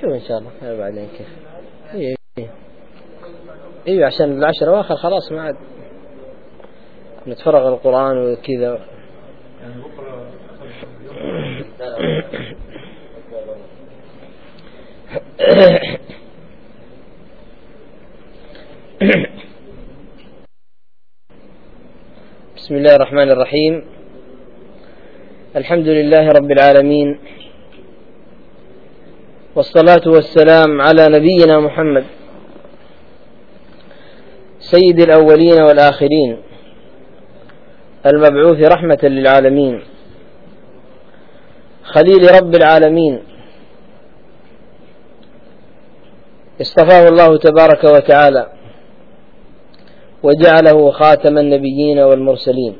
شوف إن شاء الله. بعدين كيف إيه إيه. أيوه عشان العشر اواخر خلاص ما عاد نتفرغ القرآن وكذا. بسم الله الرحمن الرحيم. الحمد لله رب العالمين. والصلاة والسلام على نبينا محمد سيد الأولين والآخرين المبعوث رحمة للعالمين خليل رب العالمين. اصطفاه الله تبارك وتعالى وجعله خاتم النبيين والمرسلين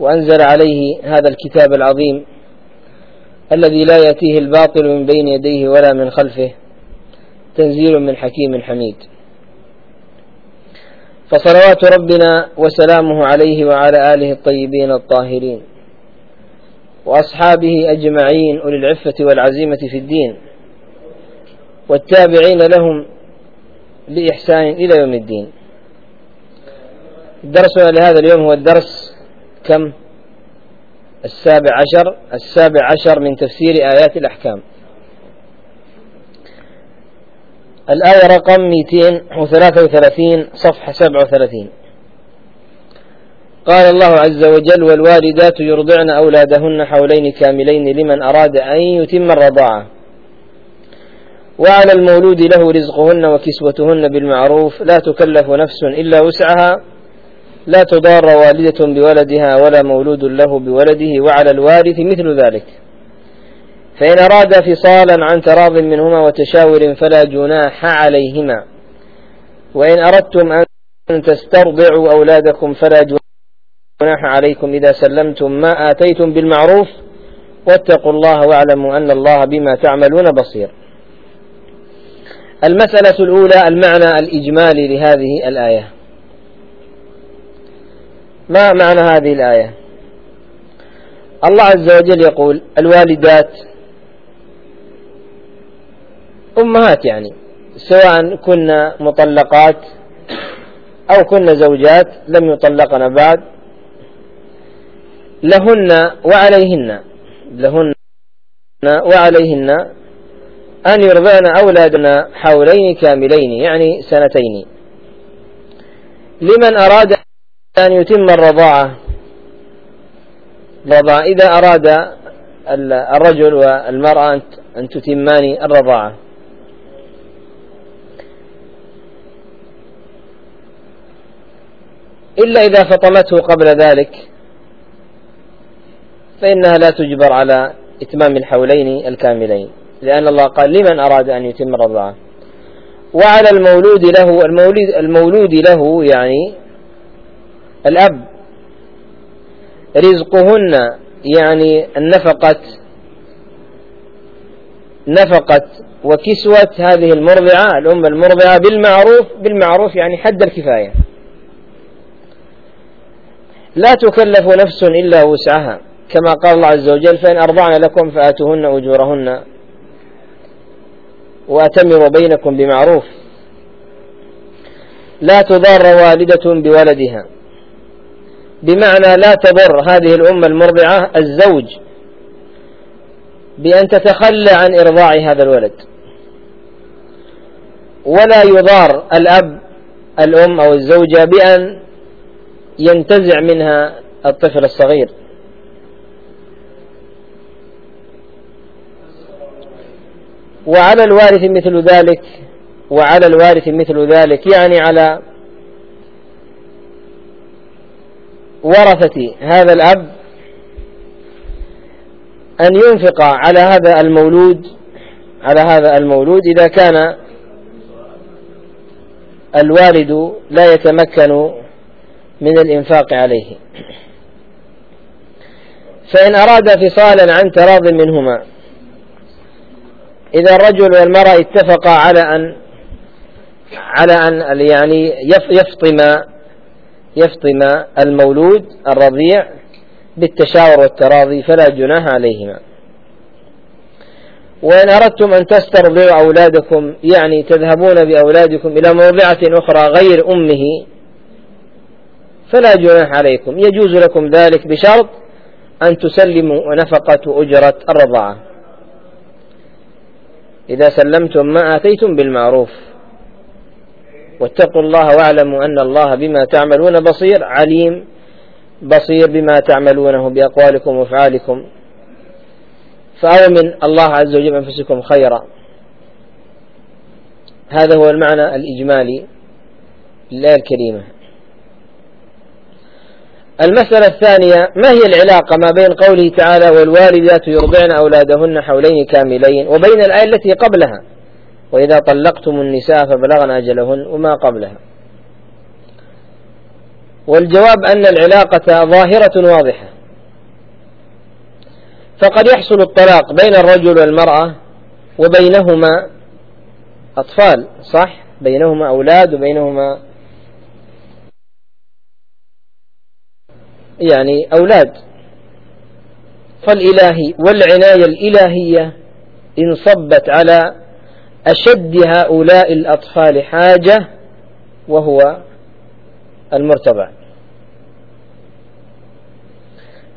وأنزل عليه هذا الكتاب العظيم الذي لا يأتيه الباطل من بين يديه ولا من خلفه تنزيل من حكيم حميد. فصلوات ربنا وسلامه عليه وعلى آله الطيبين الطاهرين وأصحابه أجمعين أولي العفة والعزيمة في الدين والتابعين لهم بإحسان إلى يوم الدين. درسنا لهذا اليوم هو الدرس كم؟ السابع عشر السابع عشر من تفسير آيات الأحكام. الآية رقم 233 صفحة 37 قال الله عز وجل والوالدات يرضعن أولادهن حولين كاملين لمن أراد أن يتم الرضاعة. وعلى المولود له رزقهن وكسوتهن بالمعروف لا تكلف نفس إلا وسعها. لا تضار والدة بولدها ولا مولود له بولده وعلى الوارث مثل ذلك. فإن أراد فصالا عن تراض منهما وتشاور فلا جناح عليهما. وإن أردتم أن تسترضعوا أولادكم فلا جناح عليكم إذا سلمتم ما آتيتم بالمعروف. واتقوا الله واعلموا أن الله بما تعملون بصير. المسألة الأولى المعنى الإجمالي لهذه الآية. ما معنى هذه الآية؟ الله عز وجل يقول الوالدات أمهات يعني سواء كنا مطلقات أو كنا زوجات لم يطلقن بعد لهن وعليهن لهن وعليهن أن يرضعن أولادنا حولين كاملين يعني سنتين. لمن أراد أن يتم الرضاعة. الرضاعة إذا أراد الرجل والمرأة أن تتمان الرضاعة. إلا إذا فطمته قبل ذلك فإنها لا تجبر على إتمام الحولين الكاملين. لأن الله قال لمن أراد أن يتم الرضاعة؟ وعلى المولود له المولود, المولود له يعني الأب. رزقهن يعني النفقة. نفقة وكسوة هذه المرضعة الأم المرضعة بالمعروف بالمعروف يعني حد الكفاية. لا تكلف نفس إلا وسعها. كما قال الله عز وجل فإن أرضعن لكم فآتوهن أجورهن وأتمروا بينكم بمعروف. لا تضار والدة بولدها. بمعنى لا تضر هذه الأمة المرضعة الزوج بأن تتخلى عن إرضاع هذا الولد. ولا يضار الأب الأم أو الزوجة بأن ينتزع منها الطفل الصغير. وعلى الوارث مثل ذلك وعلى الوارث مثل ذلك يعني على ورثة هذا الأب أن ينفق على هذا المولود على هذا المولود. إذا كان الوالد لا يتمكن من الإنفاق عليه. فإن أراد فصالا عن تراض منهما إذا الرجل والمرأة اتفقا على أن على أن يعني يفطم يفطم المولود الرضيع بالتشاور والتراضي فلا جناح عليهما. وإن أردتم أن تسترضعوا أولادكم يعني تذهبون بأولادكم إلى موضعة أخرى غير أمه فلا جناح عليكم. يجوز لكم ذلك بشرط أن تسلموا نفقة أجرة الرضاعة. إذا سلمتم ما آتيتم بالمعروف. واتقوا الله واعلموا أن الله بما تعملون بصير عليم بصير بما تعملونه بأقوالكم وأفعالكم. فأو من الله عز وجل أنفسكم خيرا. هذا هو المعنى الإجمالي للآية الكريمة. المسألة الثانية ما هي العلاقة ما بين قوله تعالى والوالدات يرضعن أولادهن حولين كاملين وبين الآية التي قبلها؟ وإذا طلقتم النساء فبلغن أجلهن وما قبلها. والجواب أن العلاقة ظاهرة واضحة. فقد يحصل الطلاق بين الرجل والمرأة وبينهما أطفال صح؟ بينهما أولاد وبينهما يعني أولاد. فالإلهي والعناية الإلهية انصبت على أشد هؤلاء الأطفال حاجة وهو المرتضع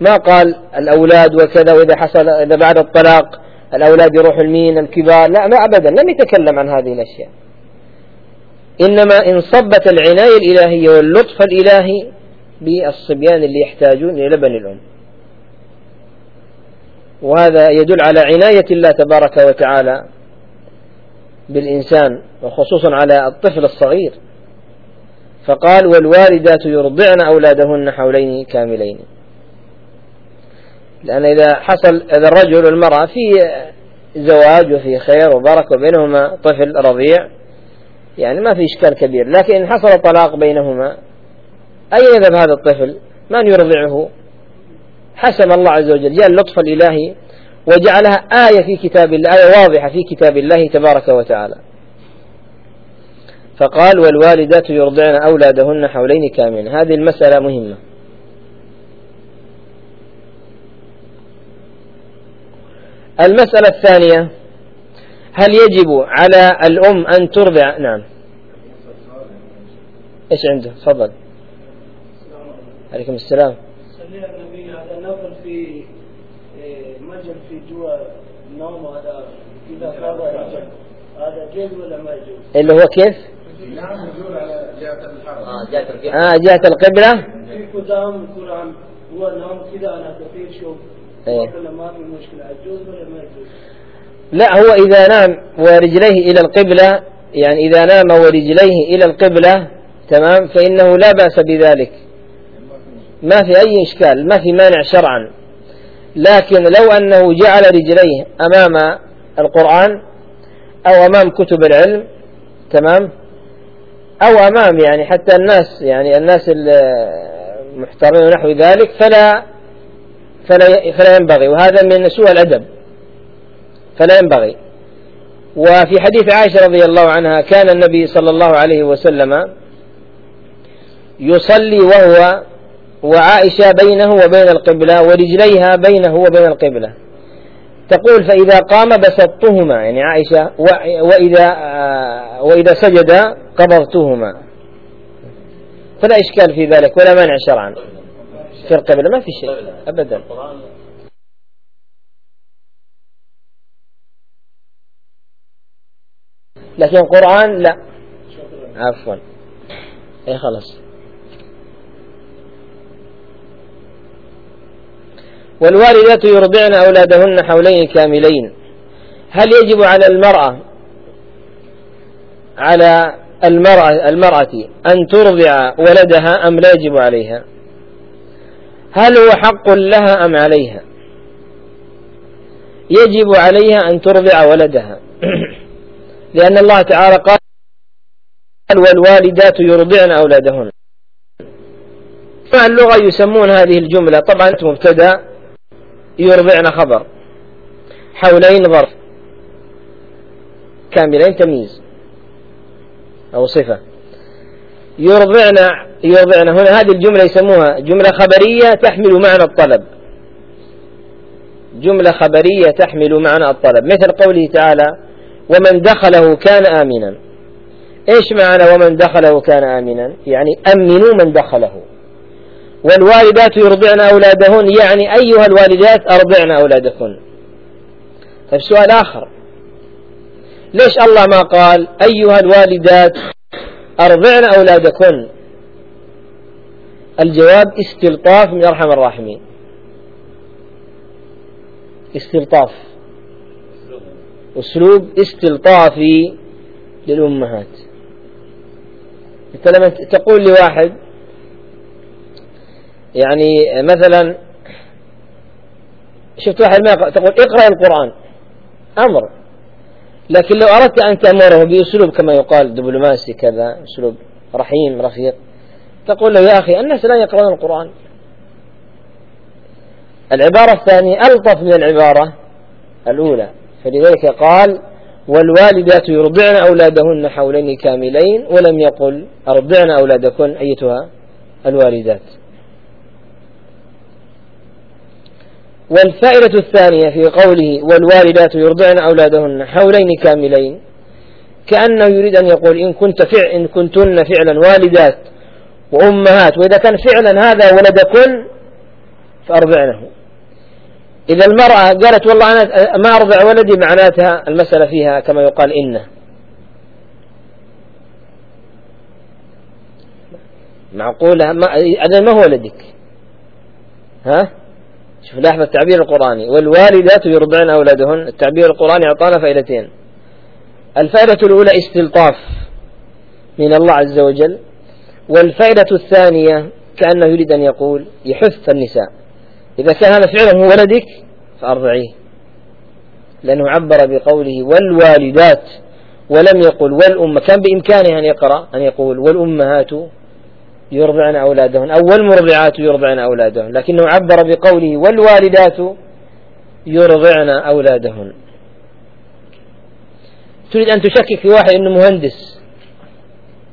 ما قال الأولاد وكذا وإذا حصل إذا بعد الطلاق الأولاد يروحوا المين الكبار؟ لا ما أبدا لم يتكلم عن هذه الأشياء. إنما انصبت العناية الإلهية واللطف الإلهي بالصبيان اللي يحتاجون لبن الأم. وهذا يدل على عناية الله تبارك وتعالى بالإنسان وخصوصا على الطفل الصغير. فقال والوالدات يرضعن أولادهن حولين كاملين. لأن إذا حصل إذا الرجل والمرأة في زواج وفي خير وبركة بينهما طفل رضيع يعني ما في إشكال كبير. لكن إن حصل طلاق بينهما أين يذهب هذا الطفل؟ من يرضعه؟ حسم الله عز وجل. جاء اللطف الإلهي وجعلها آية في كتاب الله آية واضحة في كتاب الله تبارك وتعالى. فقال والوالدات يرضعن أولادهن حولين كاملين. هذه المسألة مهمة. المسألة الثانية هل يجب على الأم أن ترضع؟ نعم. إيش عنده؟ تفضل. عليكم السلام النبي هذا نفر في إيه، النوم هذا إذا هذا جيد ولا ما يجوز؟ اللي هو كيف؟ نعم يقول على جهة الحرم آه جهة القبلة. آه جهة القبلة. في قدام عن هو نوم كذا أنا كثير شوف. إيه. ما في مشكلة يجوز ولا ما يجوز؟ لا هو إذا نام ورجليه إلى القبلة يعني إذا نام ورجليه إلى القبلة تمام؟ فإنه لا بأس بذلك. ما في أي إشكال ما في مانع شرعا. لكن لو أنه جعل رجليه أمام القرآن أو أمام كتب العلم تمام؟ أو أمام يعني حتى الناس يعني الناس المحترمين ونحو ذلك فلا فلا فلا ينبغي. وهذا من سوء الأدب. فلا ينبغي. وفي حديث عائشة رضي الله عنها كان النبي صلى الله عليه وسلم يصلي وهو وعائشة بينه وبين القبلة ورجليها بينه وبين القبلة. تقول فإذا قام بسطتهما يعني عائشة وإذا وإذا سجد قبضتهما. فلا إشكال في ذلك ولا مانع شرعا. في القبلة ما في شيء أبدا. لكن القرآن لا. عفوا. اي خلاص. والوالدات يرضعن أولادهن حولين كاملين. هل يجب على المرأة على المرأة, المرأة أن ترضع ولدها أم لا يجب عليها؟ هل هو حق لها أم عليها؟ يجب عليها أن ترضع ولدها. لأن الله تعالى قال والوالدات يرضعن أولادهن. اللغة يسمون هذه الجملة؟ طبعا مبتدأ. يرضعن خبر. حولين ظرف كاملين تمييز. أو صفة. يرضعن يرضعن. هنا هذه الجملة يسموها جملة خبرية تحمل معنى الطلب. جملة خبرية تحمل معنى الطلب. مثل قوله تعالى ومن دخله كان آمنا. إيش معنى ومن دخله كان آمنا يعني أمنوا من دخله. والوالدات يرضعن أولادهن يعني أيها الوالدات أرضعن أولادكن. طيب سؤال آخر. ليش الله ما قال أيها الوالدات أرضعن أولادكن؟ الجواب استلطاف من أرحم الراحمين. استلطاف. أسلوب استلطافي للأمهات. أنت تقول لواحد يعني مثلا شفت واحد ما تقول اقرأ القرآن. أمر. لكن لو أردت أن تأمره بأسلوب كما يقال دبلوماسي كذا أسلوب رحيم رفيق تقول له يا أخي الناس لا يقرؤون القرآن. العبارة الثانية ألطف من العبارة الأولى. فلذلك قال والوالدات يرضعن أولادهن حولين كاملين ولم يقل أرضعن أولادكن. أيتها الوالدات. والفائدة الثانية في قوله والوالدات يرضعن أولادهن حولين كاملين كأنه يريد أن يقول إن كنت فعل إن كنتن فعلا والدات وأمهات وإذا كان فعلا هذا ولدكن فأرضعنه. إذا المرأة قالت والله أنا ما أرضع ولدي معناتها المسألة فيها كما يقال إنه. معقولة؟ ما ما هو ولدك. ها؟ شوف لاحظ التعبير القرآني. والوالدات يرضعن أولادهن. التعبير القرآني أعطانا فائدتين. الفائدة الأولى استلطاف من الله عز وجل. والفائدة الثانية كأنه يريد أن يقول يحث النساء. إذا كان هذا فعلا هو ولدك فأرضعيه. لأنه عبر بقوله والوالدات ولم يقل والأم كان بإمكانه أن يقرأ أن يقول والأمهات يرضعن أولادهن. أو والمرضعات يرضعن أولادهن. لكنه عبر بقوله والوالدات يرضعن أولادهن. تريد أن تشكك في واحد أنه مهندس.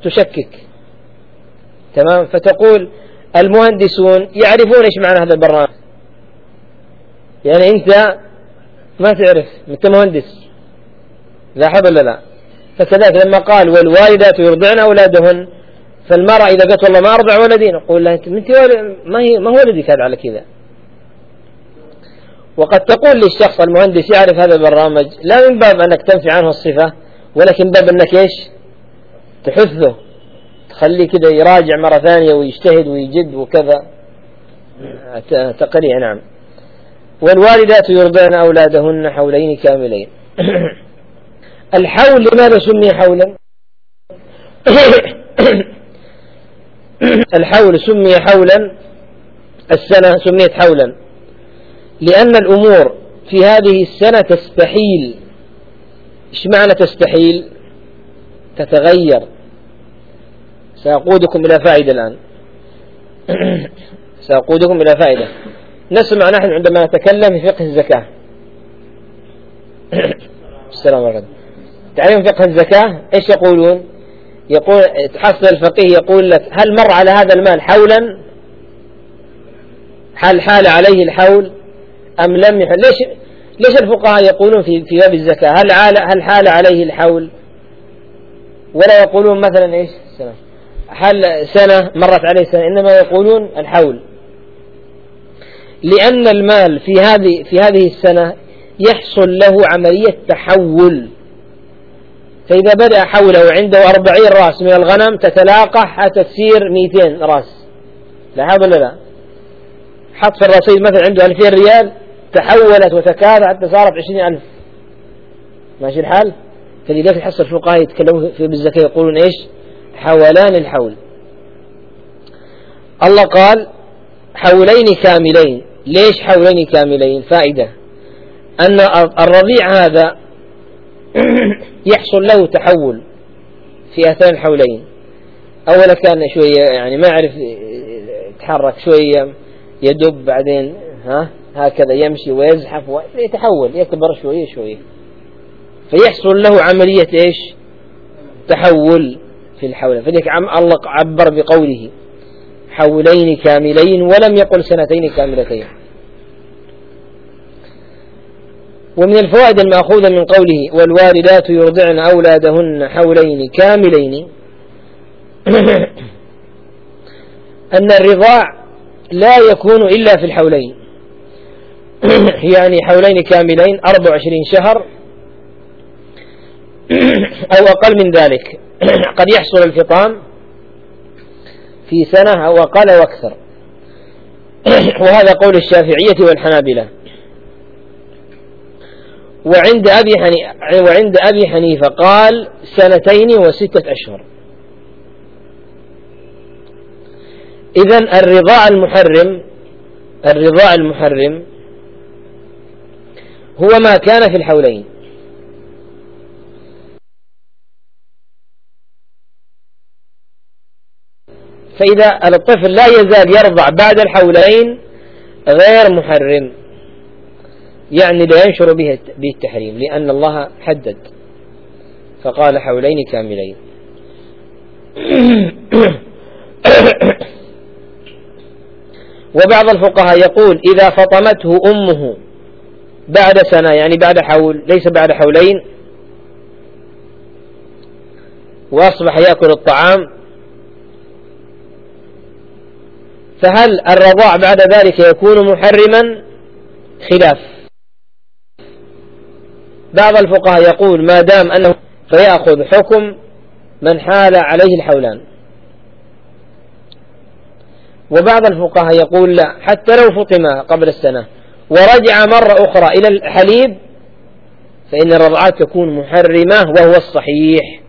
تشكك. تمام؟ فتقول المهندسون يعرفون إيش معنى هذا البرنامج. يعني أنت ما تعرف أنت مهندس. لاحظ ولا لا؟ فكذلك لما قال والوالدات يرضعن أولادهن فالمرأة إذا قالت والله ما أرضع ولدي نقول لها أنت ما هي ما هو ولدك هذا على كذا. وقد تقول للشخص المهندس يعرف هذا البرنامج لا من باب أنك تنفي عنه الصفة ولكن باب أنك إيش؟ تحثه. تخليه كذا يراجع مرة ثانية ويجتهد ويجد وكذا. تقريع نعم. والوالدات يرضعن أولادهن حولين كاملين. الحول لماذا سمي حولا؟ الحول سمي حولا السنة سميت حولا. لأن الأمور في هذه السنة تستحيل. إيش معنى تستحيل؟ تتغير. سأقودكم إلى فائدة الآن. سأقودكم إلى فائدة. نسمع نحن عندما نتكلم في فقه الزكاة. السلام عليكم. تعرفون فقه الزكاة؟ إيش يقولون؟ يقول تحصل الفقيه يقول لك هل مر على هذا المال حولا؟ هل حال عليه الحول؟ أم لم يحل؟ ليش ليش الفقهاء يقولون في في باب الزكاة؟ هل هل حال عليه الحول؟ ولا يقولون مثلا إيش؟ السلام هل سنة؟ مرت عليه سنة. إنما يقولون الحول. لأن المال في هذه في هذه السنة يحصل له عملية تحول. فإذا بدأ حوله عنده أربعين رأس من الغنم تتلاقح حتى تصير ميتين رأس. لاحظ ولا لا؟ حط في الرصيد مثلا عنده ألفين ريال تحولت وتكاثرت حتى صارت عشرين ألف. ماشي الحال؟ فلذلك تحصل الفقهاء يتكلمون في بالزكاة يقولون إيش؟ حولان الحول. الله قال حولين كاملين. ليش حولين كاملين؟ فائدة. أن الرضيع هذا يحصل له تحول في أثناء الحولين أولا كان شوية يعني ما يعرف يتحرك شوية يدب بعدين ها هكذا يمشي ويزحف ويتحول يكبر شوية شوية. فيحصل له عملية إيش؟ تحول في الحول فلذلك الله عبر بقوله حولين كاملين ولم يقل سنتين كاملتين. ومن الفوائد المأخوذة من قوله والوالدات يرضعن أولادهن حولين كاملين أن الرضاع لا يكون إلا في الحولين. يعني حولين كاملين 24 شهر أو أقل من ذلك. قد يحصل الفطام في سنة أو أقل وأكثر وهذا قول الشافعية والحنابلة. وعند أبي حنيفة وعند أبي حنيفة قال سنتين وستة أشهر. إذا الرضاع المحرم الرضاع المحرم هو ما كان في الحولين. فإذا الطفل لا يزال يرضع بعد الحولين غير محرم. يعني لا ينشر به التحريم لأن الله حدد. فقال حولين كاملين. وبعض الفقهاء يقول إذا فطمته أمه بعد سنة يعني بعد حول ليس بعد حولين وأصبح يأكل الطعام. فهل الرضاع بعد ذلك يكون محرما؟ خلاف. بعض الفقهاء يقول ما دام أنه فيأخذ حكم من حال عليه الحولان. وبعض الفقهاء يقول لا حتى لو فطم قبل السنة ورجع مرة أخرى إلى الحليب فإن الرضعات تكون محرمة وهو الصحيح.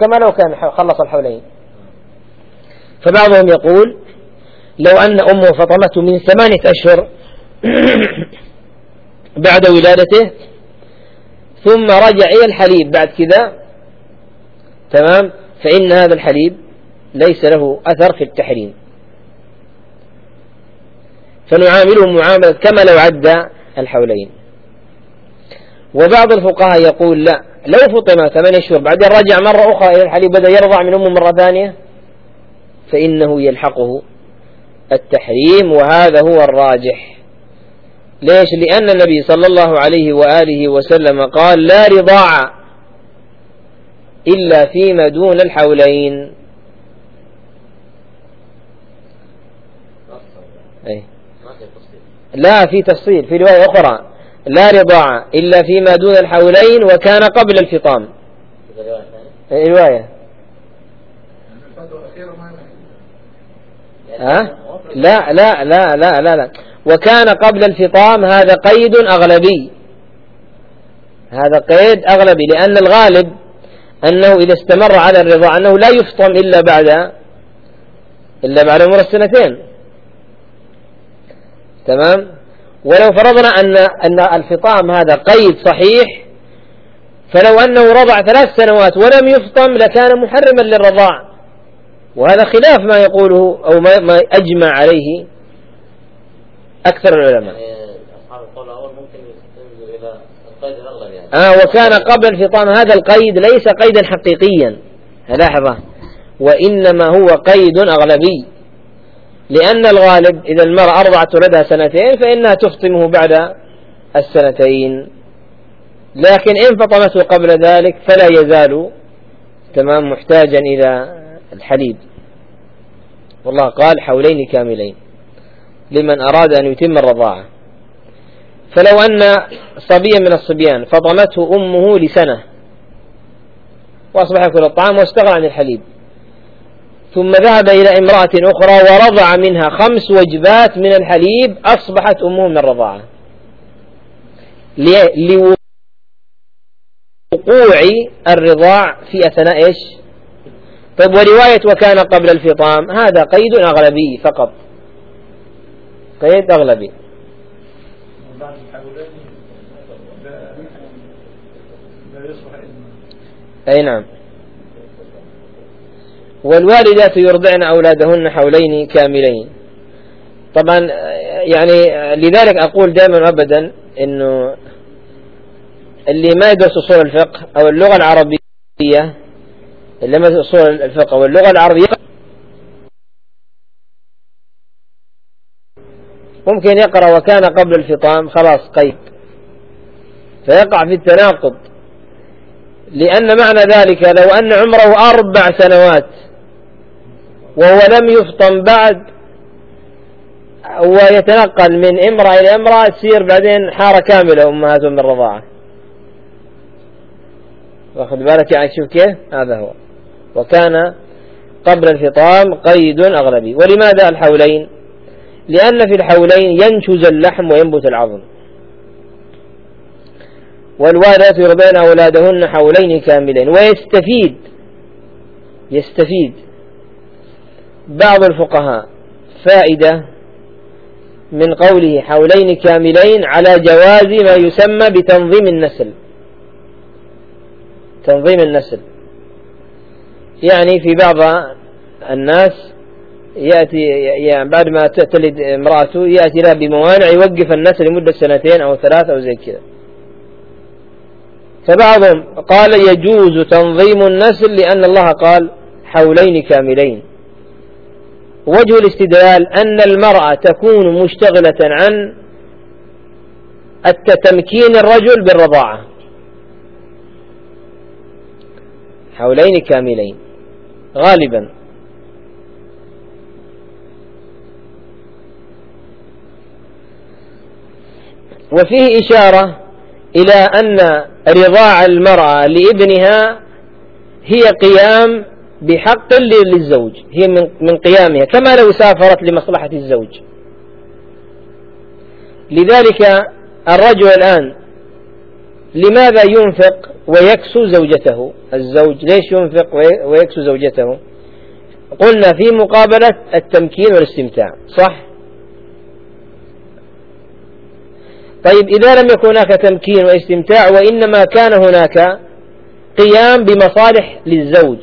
كما لو كان خلص الحولين. فبعضهم يقول لو أن أمه فطمته من ثمانية أشهر بعد ولادته ثم رجع إلى الحليب. بعد كذا تمام؟ فإن هذا الحليب ليس له أثر في التحريم. فنعامله معاملة كما لو عدى الحولين. وبعض الفقهاء يقول لا لو فطم ثمانية أشهر بعدين رجع مرة أخرى إلى الحليب بدأ يرضع من أمه مرة ثانية فإنه يلحقه التحريم وهذا هو الراجح. ليش؟ لأن النبي صلى الله عليه وآله وسلم قال لا رضاع إلا فيما دون الحولين. أي. لا في تفصيل في رواية أخرى. لا رضاع إلا فيما دون الحولين وكان قبل الفطام. رواية. ها؟ لا لا لا لا لا لا. وكان قبل الفطام هذا قيد أغلبي. هذا قيد أغلبي لأن الغالب أنه إذا استمر على الرضاع أنه لا يفطم إلا بعد إلا بعد عمر السنتين. تمام؟ ولو فرضنا أن أن الفطام هذا قيد صحيح فلو أنه رضع ثلاث سنوات ولم يفطم لكان محرما للرضاع. وهذا خلاف ما يقوله أو ما, ما أجمع عليه أكثر العلماء. يعني أصحاب القول الأول ممكن إلى القيد الأغلب يعني. آه وكان قبل الفطام هذا القيد ليس قيدا حقيقيا. لاحظة وإنما هو قيد أغلبي. لأن الغالب إذا المرأة أرضعت ولدها سنتين فإنها تفطمه بعد السنتين. لكن إن فطمته قبل ذلك فلا يزال تمام محتاجا إلى الحليب. والله قال حولين كاملين. لمن أراد أن يتم الرضاعة. فلو أن صبيا من الصبيان فطمته أمه لسنة وأصبح يأكل الطعام واستغنى عن الحليب. ثم ذهب إلى امرأة أخرى ورضع منها خمس وجبات من الحليب أصبحت أمه من الرضاعة. لوقوع الرضاع في أثناء إيش؟ طيب ورواية وكان قبل الفطام هذا قيد أغلبي فقط. قيد أغلبي أي نعم. والوالدات يرضعن أولادهن حولين كاملين. طبعا يعني لذلك أقول دائما أبدا أنه اللي ما يدرس أصول الفقه أو اللغة العربية اللي ما يدرس أصول الفقه أو اللغة العربية ممكن يقرأ وكان قبل الفطام خلاص قيد. فيقع في التناقض. لأن معنى ذلك لو أن عمره أربع سنوات وهو لم يفطم بعد ويتنقل من امرأة إلى امرأة تصير بعدين حارة كاملة أمهاتهم من الرضاعة واخذ بالك يعني شوف كيف؟ هذا هو. وكان قبل الفطام قيد أغلبي. ولماذا الحولين؟ لأن في الحولين ينشز اللحم وينبت العظم. والوالدات يرضين أولادهن حولين كاملين. ويستفيد يستفيد بعض الفقهاء فائدة من قوله حولين كاملين على جواز ما يسمى بتنظيم النسل. تنظيم النسل. يعني في بعض الناس يأتي يعني بعد ما تلد امرأته يأتي لها بموانع يوقف النسل لمدة سنتين أو ثلاث أو زي كذا. فبعضهم قال يجوز تنظيم النسل لأن الله قال حولين كاملين. وجه الاستدلال أن المرأة تكون مشتغلة عن التمكين الرجل بالرضاعة. حولين كاملين. غالبا. وفيه إشارة إلى أن رضاع المرأة لابنها هي قيام بحق للزوج هي من قيامها كما لو سافرت لمصلحة الزوج. لذلك الرجل الآن لماذا ينفق ويكسو زوجته؟ الزوج ليش ينفق ويكسو زوجته؟ قلنا في مقابلة التمكين والاستمتاع صح؟ طيب إذا لم يكن هناك تمكين واستمتاع وإنما كان هناك قيام بمصالح للزوج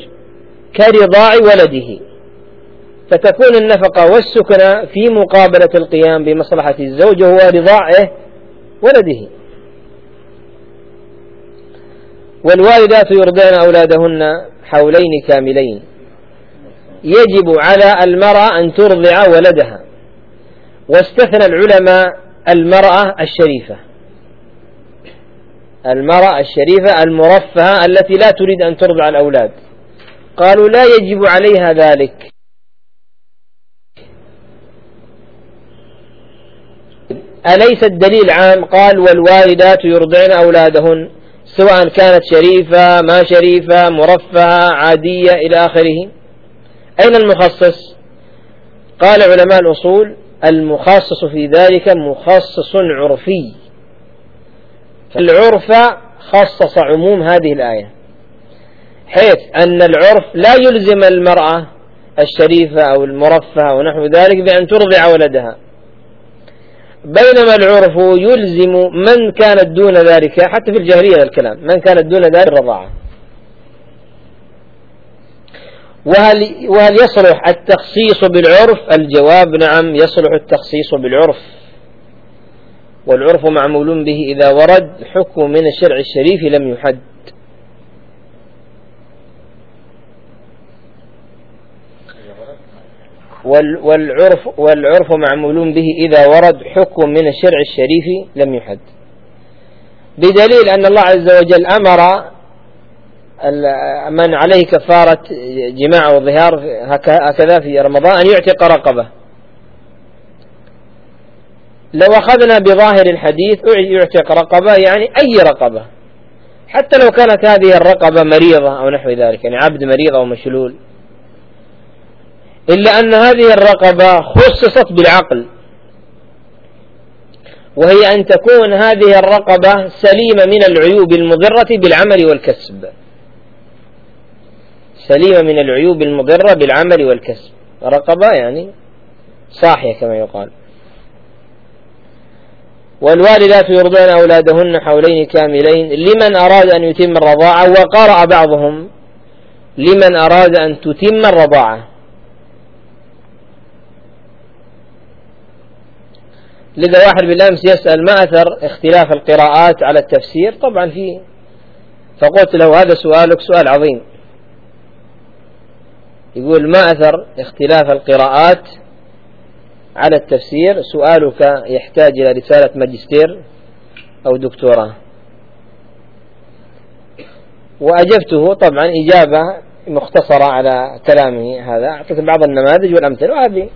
كرضاع ولده فتكون النفقة والسكنى في مقابلة القيام بمصلحة الزوج وهو رضاع ولده. والوالدات يرضين أولادهن حولين كاملين. يجب على المرأة أن ترضع ولدها. واستثنى العلماء المرأة الشريفة. المرأة الشريفة المرفهة التي لا تريد أن ترضع الأولاد. قالوا لا يجب عليها ذلك. أليس الدليل عام؟ قال والوالدات يرضعن أولادهن سواء كانت شريفة ما شريفة مرفهة عادية إلى آخره. أين المخصص؟ قال علماء الأصول المخصص في ذلك مخصص عرفي. العرف خصص عموم هذه الآية حيث أن العرف لا يلزم المرأة الشريفة أو المرفهة ونحو ذلك بأن ترضع ولدها. بينما العرف يلزم من كانت دون ذلك حتى في الجاهلية الكلام من كانت دون ذلك الرضاعة. وهل, وهل يصلح التخصيص بالعرف؟ الجواب نعم يصلح التخصيص بالعرف. والعرف معمول به إذا ورد حكم من الشرع الشريف لم يحد. والعرف والعرف معمول به إذا ورد حكم من الشرع الشريف لم يحد. بدليل أن الله عز وجل أمر من عليه كفارة جماع وظهار هكذا في رمضان أن يعتق رقبة. لو أخذنا بظاهر الحديث يعتق رقبة يعني أي رقبة. حتى لو كانت هذه الرقبة مريضة أو نحو ذلك يعني عبد مريض أو مشلول. إلا أن هذه الرقبة خصصت بالعقل. وهي أن تكون هذه الرقبة سليمة من العيوب المضرة بالعمل والكسب. سليمة من العيوب المضرة بالعمل والكسب. رقبة يعني صاحية كما يقال. والوالدات يرضين أولادهن حولين كاملين. لمن أراد أن يتم الرضاعة وقرأ بعضهم. لمن أراد أن تتم الرضاعة. لذا واحد بالأمس يسأل ما أثر اختلاف القراءات على التفسير؟ طبعا في فقلت له هذا سؤالك سؤال عظيم. يقول ما أثر اختلاف القراءات على التفسير؟ سؤالك يحتاج إلى رسالة ماجستير أو دكتوراه. وأجبته طبعا إجابة مختصرة على كلامه هذا. أعطيت بعض النماذج والأمثلة وهذه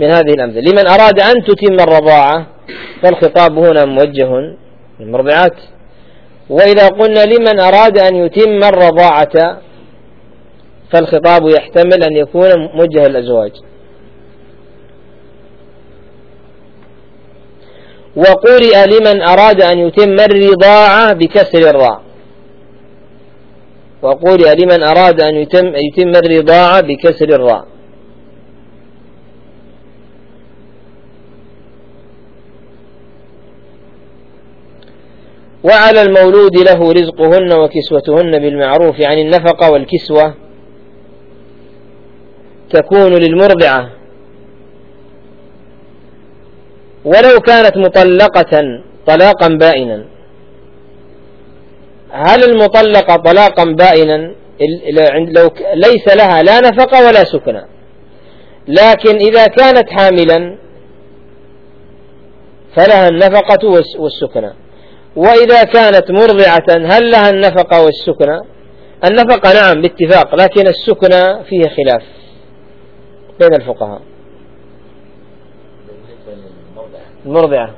من هذه الأمثلة. لمن أراد أن تتم الرضاعة فالخطاب هنا موجه للمرضعات. وإذا قلنا لمن أراد أن يتم الرضاعة فالخطاب يحتمل أن يكون موجه للأزواج. وقرئ لمن أراد أن يتم الرضاعة بكسر الراء. وقرئ لمن أراد أن يتم, يتم الرضاعة بكسر الراء. وعلى المولود له رزقهن وكسوتهن بالمعروف يعني النفقة والكسوة. تكون للمرضعة. ولو كانت مطلقة طلاقا بائنا. هل المطلقة طلاقا بائنا؟ لو ليس لها لا نفقة ولا سكنى لكن إذا كانت حاملا فلها النفقة والسكنى وإذا كانت مرضعة هل لها النفقة والسكنى النفقة نعم باتفاق لكن السكنى فيه خلاف. بين الفقهاء؟ المرضعة.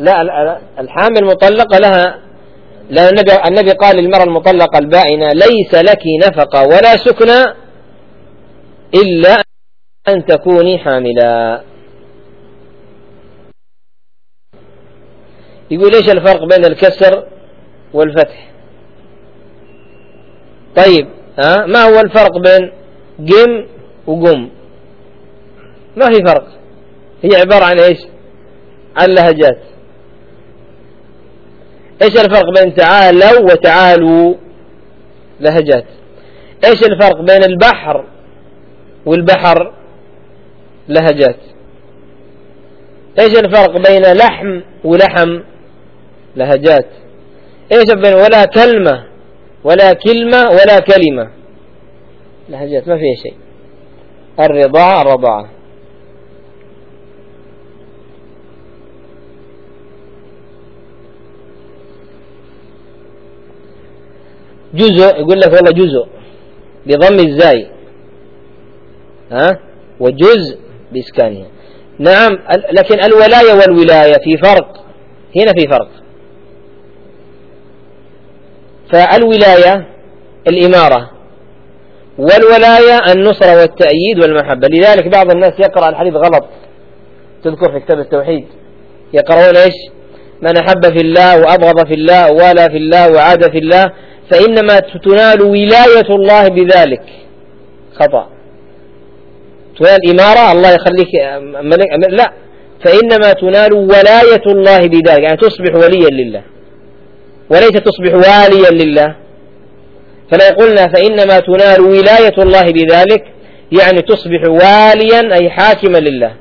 لا الحامل المطلقة لها. لأن النبي, النبي قال للمرأة المطلقة البائنة ليس لك نفقة ولا سكنى إلا أن تكوني حاملا. يقول إيش الفرق بين الكسر والفتح؟ طيب ها ما هو الفرق بين قم وقم. ما في فرق. هي عبارة عن إيش؟ عن لهجات. إيش الفرق بين تعالوا وتعالوا؟ لهجات. إيش الفرق بين البحر والبحر؟ لهجات. إيش الفرق بين لحم ولحم؟ لهجات. إيش بين ولا كلمة ولا كلمة ولا كلمة؟ لهجات. ما فيها شيء. الرضاعة الرضاعة جزء يقول لك والله جزء. بضم الزاي. ها؟ وجزء بإسكانها. نعم لكن الولاية والولاية في فرق. هنا في فرق. فالولاية الإمارة. والولاية النصرة والتأييد والمحبة. لذلك بعض الناس يقرأ الحديث غلط. تذكر في كتاب التوحيد. يقرؤون إيش؟ من أحب في الله وأبغض في الله ولا في الله وعاد في الله فإنما تنال ولاية الله بذلك. خطأ. تنال إمارة الله يخليك ملك لا. فإنما تنال ولاية الله بذلك يعني تصبح وليا لله. وليس تصبح واليا لله. فلو قلنا فإنما تنال ولاية الله بذلك يعني تصبح واليا أي حاكما لله.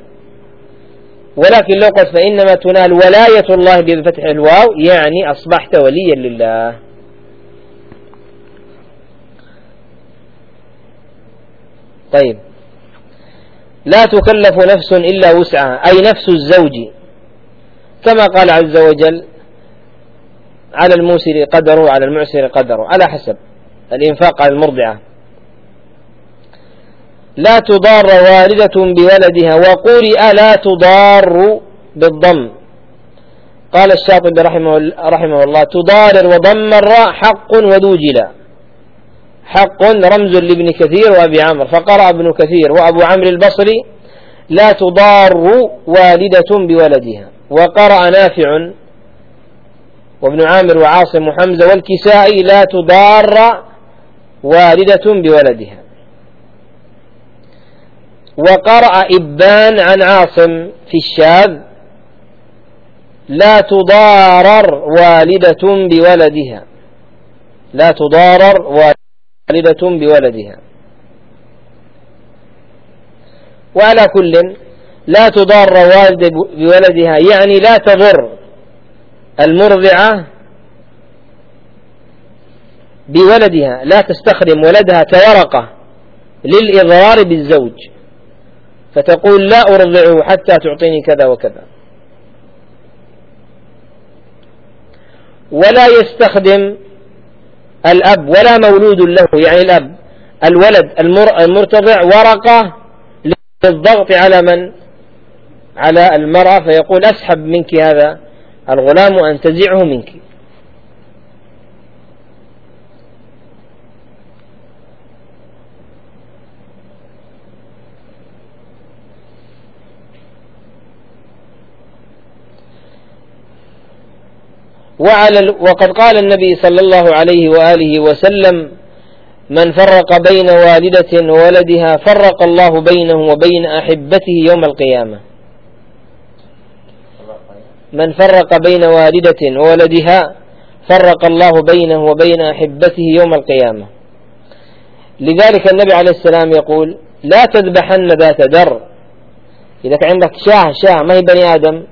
ولكن لو قلت فإنما تنال ولاية الله بفتح الواو يعني أصبحت وليا لله. طيب. لا تكلف نفس إلا وسعها أي نفس الزوج. كما قال عز وجل على الموسر قدره على المعسر قدره على حسب. الإنفاق على المرضعة. لا تضار والدة بولدها. وقرئ لا تضار بالضم. قال الشاطبي رحمه, رحمه الله تضارر وضم الراء حق وذوجلا حق رمز لابن كثير وأبي عمرو. فقرأ ابن كثير وأبو عمرو البصري لا تضار والدة بولدها. وقرأ نافع وابن عامر وعاصم وحمزة والكسائي لا تضار والدة بولدها. وقرأ إبان عن عاصم في الشاذ لا تضارر والدة بولدها. لا تضارر والدة بولدها. وعلى كل لا تضار والدة بولدها يعني لا تضر المرضعة بولدها لا تستخدم ولدها كورقة للإضرار بالزوج. فتقول لا أرضعه حتى تعطيني كذا وكذا. ولا يستخدم الأب ولا مولود له يعني الأب الولد المرتضع ورقة للضغط على من؟ على المرأة. فيقول أسحب منك هذا الغلام وأنتزعه منك. وعلى وقد قال النبي صلى الله عليه وآله وسلم من فرق بين والدة وولدها فرق الله بينه وبين أحبته يوم القيامة. من فرق بين والدة وولدها فرق الله بينه وبين أحبته يوم القيامة. لذلك النبي عليه السلام يقول لا تذبحن ذات در. إذا كان عندك شاه شاه ما هي بني آدم؟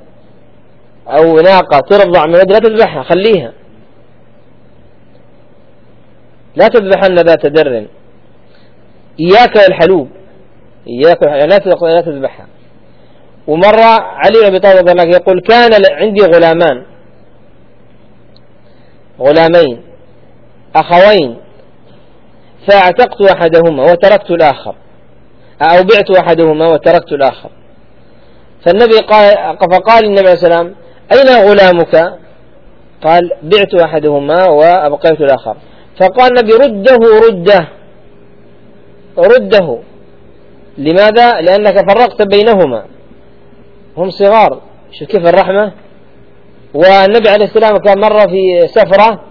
أو ناقة ترضع من لا تذبحها خليها. لا تذبحن ذات در. إياك الحلوب. إياك لا تذبحها. ومرة علي أبي طالب يقول كان عندي غلامان. غلامين. أخوين. فاعتقت أحدهما وتركت الآخر. أو بعت أحدهما وتركت الآخر. فالنبي قال فقال النبي عليه السلام أين غلامك؟ قال بعت أحدهما وأبقيت الآخر. فقال النبي رده رده. رده. لماذا؟ لأنك فرقت بينهما. هم صغار. شوف كيف الرحمة. والنبي عليه السلام كان مرة في سفرة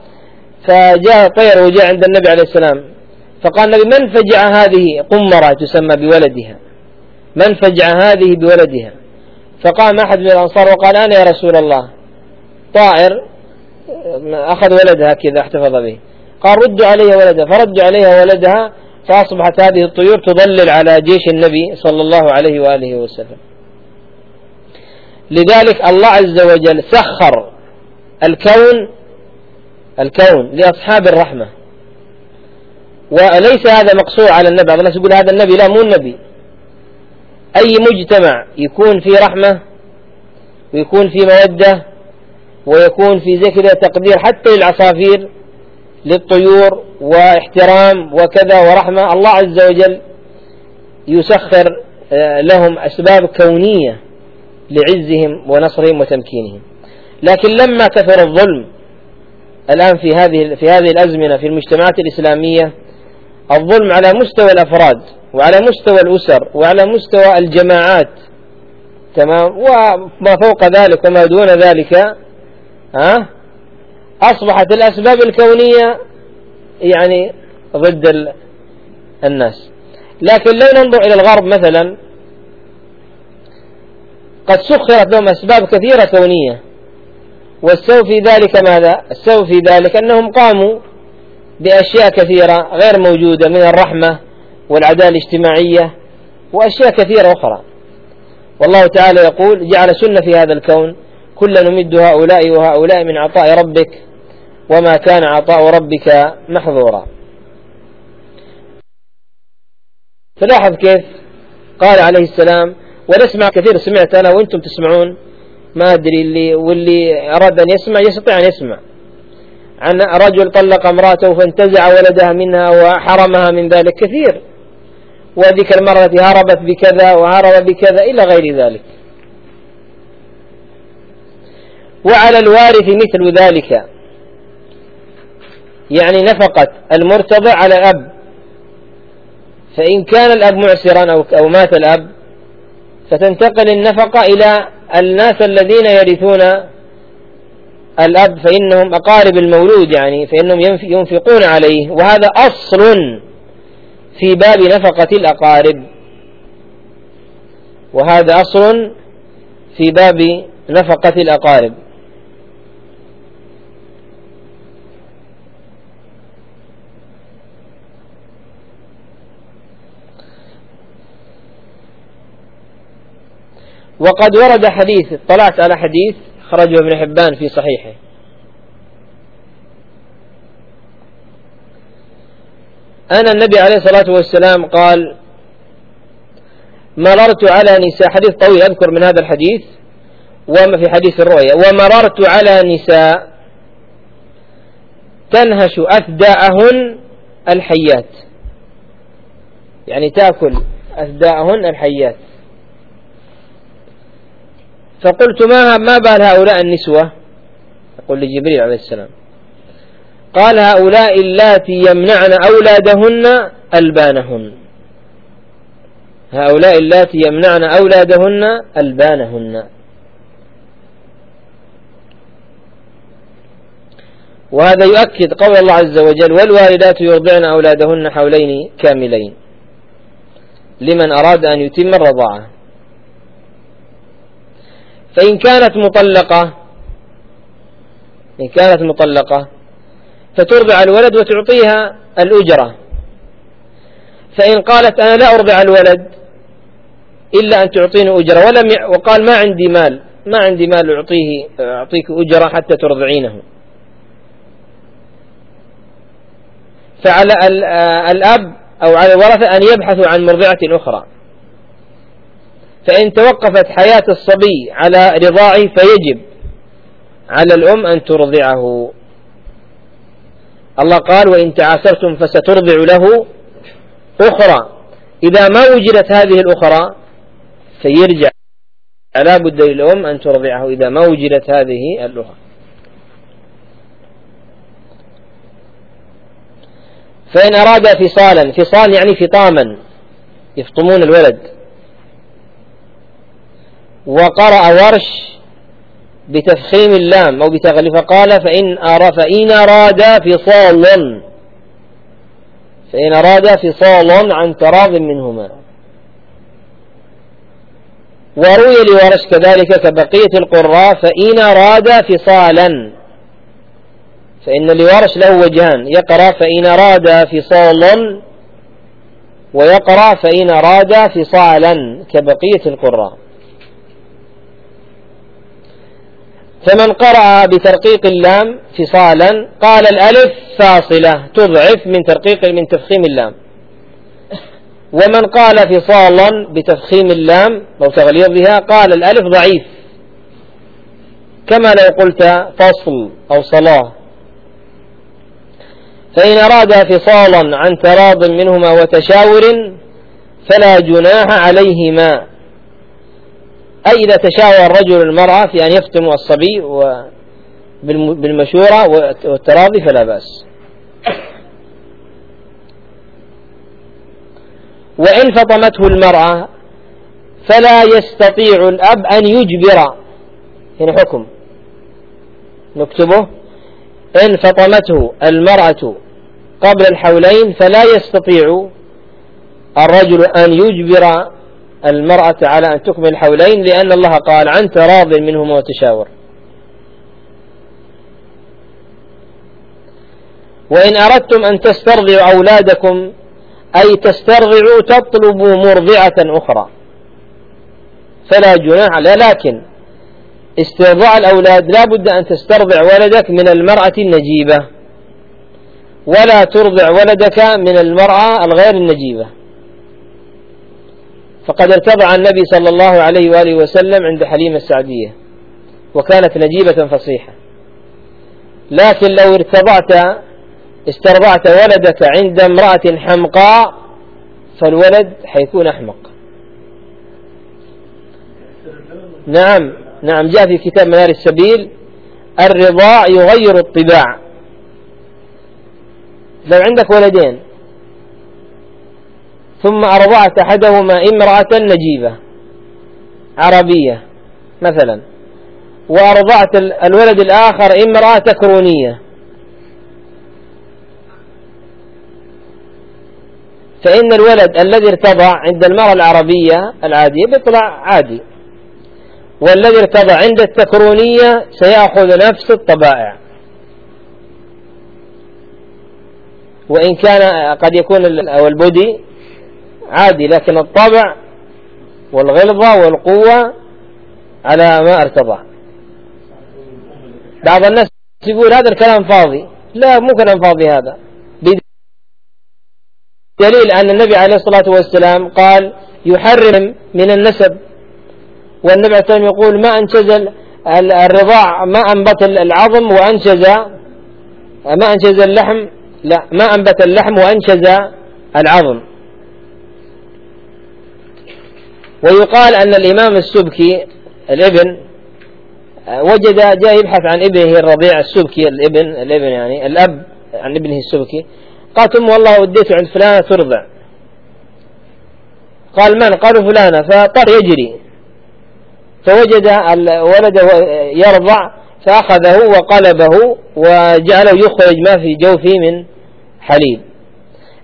فجاء طير وجاء عند النبي عليه السلام. فقال النبي من فجع هذه قمرة تسمى بولدها؟ من فجع هذه بولدها؟ فقام أحد من الأنصار وقال أنا يا رسول الله. طائر أخذ ولدها كذا احتفظ به. قال ردوا عليها ولدها. فردوا عليها ولدها فأصبحت هذه الطيور تضلل على جيش النبي صلى الله عليه وآله وسلم. لذلك الله عز وجل سخر الكون الكون لأصحاب الرحمة. وليس هذا مقصور على النبي. بعض الناس يقول هذا النبي لا مو النبي. أي مجتمع يكون في رحمة ويكون في مودة ويكون في كذا تقدير حتى للعصافير للطيور واحترام وكذا ورحمة الله عز وجل يسخر آه، لهم أسباب كونية لعزهم ونصرهم وتمكينهم. لكن لما كثر الظلم الآن في هذه في هذه الأزمنة في المجتمعات الإسلامية الظلم على مستوى الأفراد وعلى مستوى الأسر وعلى مستوى الجماعات تمام؟ وما فوق ذلك وما دون ذلك ها؟ أصبحت الأسباب الكونية يعني ضد الناس. لكن لو ننظر إلى الغرب مثلا قد سخرت لهم أسباب كثيرة كونية. والسوء في ذلك ماذا؟ السوء في ذلك أنهم قاموا بأشياء كثيرة غير موجودة من الرحمة والعدالة الاجتماعية وأشياء كثيرة أخرى. والله تعالى يقول جعل سنة في هذا الكون كل نمد هؤلاء وهؤلاء من عطاء ربك وما كان عطاء ربك محظورا. فلاحظ كيف قال عليه السلام ونسمع كثير سمعت أنا وأنتم تسمعون ما أدري اللي واللي أراد أن يسمع يستطيع أن يسمع. عن رجل طلق امرأته فانتزع ولدها منها وحرمها من ذلك كثير. وذيك المرة هربت بكذا وهرب بكذا إلى غير ذلك. وعلى الوارث مثل ذلك. يعني نفقة المرتضع على الأب فإن كان الأب معسرا أو مات الأب فتنتقل النفقة إلى الناس الذين يرثون الأب فإنهم أقارب المولود يعني فإنهم ينفقون عليه. وهذا أصل في باب نفقة الأقارب. وهذا أصل في باب نفقة الأقارب. وقد ورد حديث اطلعت على حديث خرجه ابن حبان في صحيحه. أن النبي عليه الصلاة والسلام قال مررت على نساء حديث طويل أذكر من هذا الحديث وما في حديث الرؤيا ومررت على نساء تنهش أثداءهن الحيات. يعني تأكل أثداءهن الحيات. فقلت ما ما بال هؤلاء النسوة؟ يقول لجبريل عليه السلام. قال هؤلاء اللاتي يمنعن أولادهن ألبانهن. هؤلاء اللاتي يمنعن أولادهن ألبانهن. وهذا يؤكد قول الله عز وجل والوالدات يرضعن أولادهن حولين كاملين. لمن أراد أن يتم الرضاعة. فإن كانت مطلقة إن كانت مطلقة فترضع الولد وتعطيها الأجرة. فإن قالت أنا لا أرضع الولد إلا أن تعطيني أجرة. ولم ي... وقال ما عندي مال ما عندي مال أعطيه أعطيك أجرة حتى ترضعينه. فعلى الأب أو على الورثة أن يبحثوا عن مرضعة أخرى. فإن توقفت حياة الصبي على رضاعه فيجب على الأم أن ترضعه. الله قال وإن تعاسرتم فسترضع له أخرى. إذا ما وجدت هذه الأخرى فيرجع لا بد للأم أن ترضعه إذا ما وجدت هذه الأخرى. فإن أراد فصالا فصال يعني فطاما يفطمون الولد. وقرأ ورش بتفخيم اللام أو بتغليف قال فإن أرى فإن أراد فصال. فإن أراد فصال عن تراض منهما. وروي لورش كذلك كبقية القراء فإن أراد فصالا. فإن لورش له وجهان يقرأ فإن أراد فصال ويقرأ فإن أراد فصالا كبقية القراء. فمن قرأ بترقيق اللام فصالا قال الألف فاصلة تضعف من ترقيق من تفخيم اللام. ومن قال فصالا بتفخيم اللام أو تغليظها قال الألف ضعيف. كما لو قلت فصل أو صلاة. فإن أراد فصالا عن تراض منهما وتشاور فلا جناح عليهما. أي إذا تشاور الرجل المرأة في أن يفتن الصبي بالمشورة والتراضي فلا بأس. وإن فطمته المرأة فلا يستطيع الأب أن يجبر. هنا حكم. نكتبه. إن فطمته المرأة قبل الحولين فلا يستطيع الرجل أن يجبر المرأة على أن تكمل الحولين لأن الله قال عن تراض منهم وتشاور. وإن أردتم أن تسترضعوا أولادكم أي تسترضعوا تطلبوا مرضعة أخرى. فلا جناح عليه لكن استرضاع الأولاد لا بد أن تسترضع ولدك من المرأة النجيبة. ولا ترضع ولدك من المرأة الغير النجيبة. فقد ارتضع النبي صلى الله عليه وآله وسلم عند حليمة السعدية وكانت نجيبة فصيحة. لكن لو ارتضعت استرضعت ولدك عند امرأة حمقاء فالولد حيكون أحمق. نعم نعم جاء في كتاب منار السبيل الرضاع يغير الطباع. لو عندك ولدين ثم أرضعت أحدهما امرأة نجيبة عربية مثلا وأرضعت الولد الآخر امرأة كرونية. فإن الولد الذي ارتضع عند المرأة العربية العادية بيطلع عادي والذي ارتضع عند التكرونية سيأخذ نفس الطبائع. وإن كان قد يكون البودي عادي لكن الطبع والغلظة والقوة على ما ارتضى بعض الناس يقول هذا الكلام فاضي. لا مو كلام فاضي هذا. دليل أن النبي عليه الصلاة والسلام قال يحرم من النسب. والنبي عليه الصلاة والسلام يقول ما أنجز الرضاع ما أنبت العظم وأنجز ما أنجز اللحم لا ما أنبت اللحم وأنجز العظم. ويقال أن الإمام السبكي الابن وجد جاء يبحث عن ابنه الرضيع السبكي الابن الابن يعني الأب عن ابنه السبكي قالت أمه والله وديته عند فلانة ترضع. قال من؟ قالوا فلانة. فطر يجري. فوجد الولد يرضع فأخذه وقلبه وجعله يخرج ما في جوفه من حليب.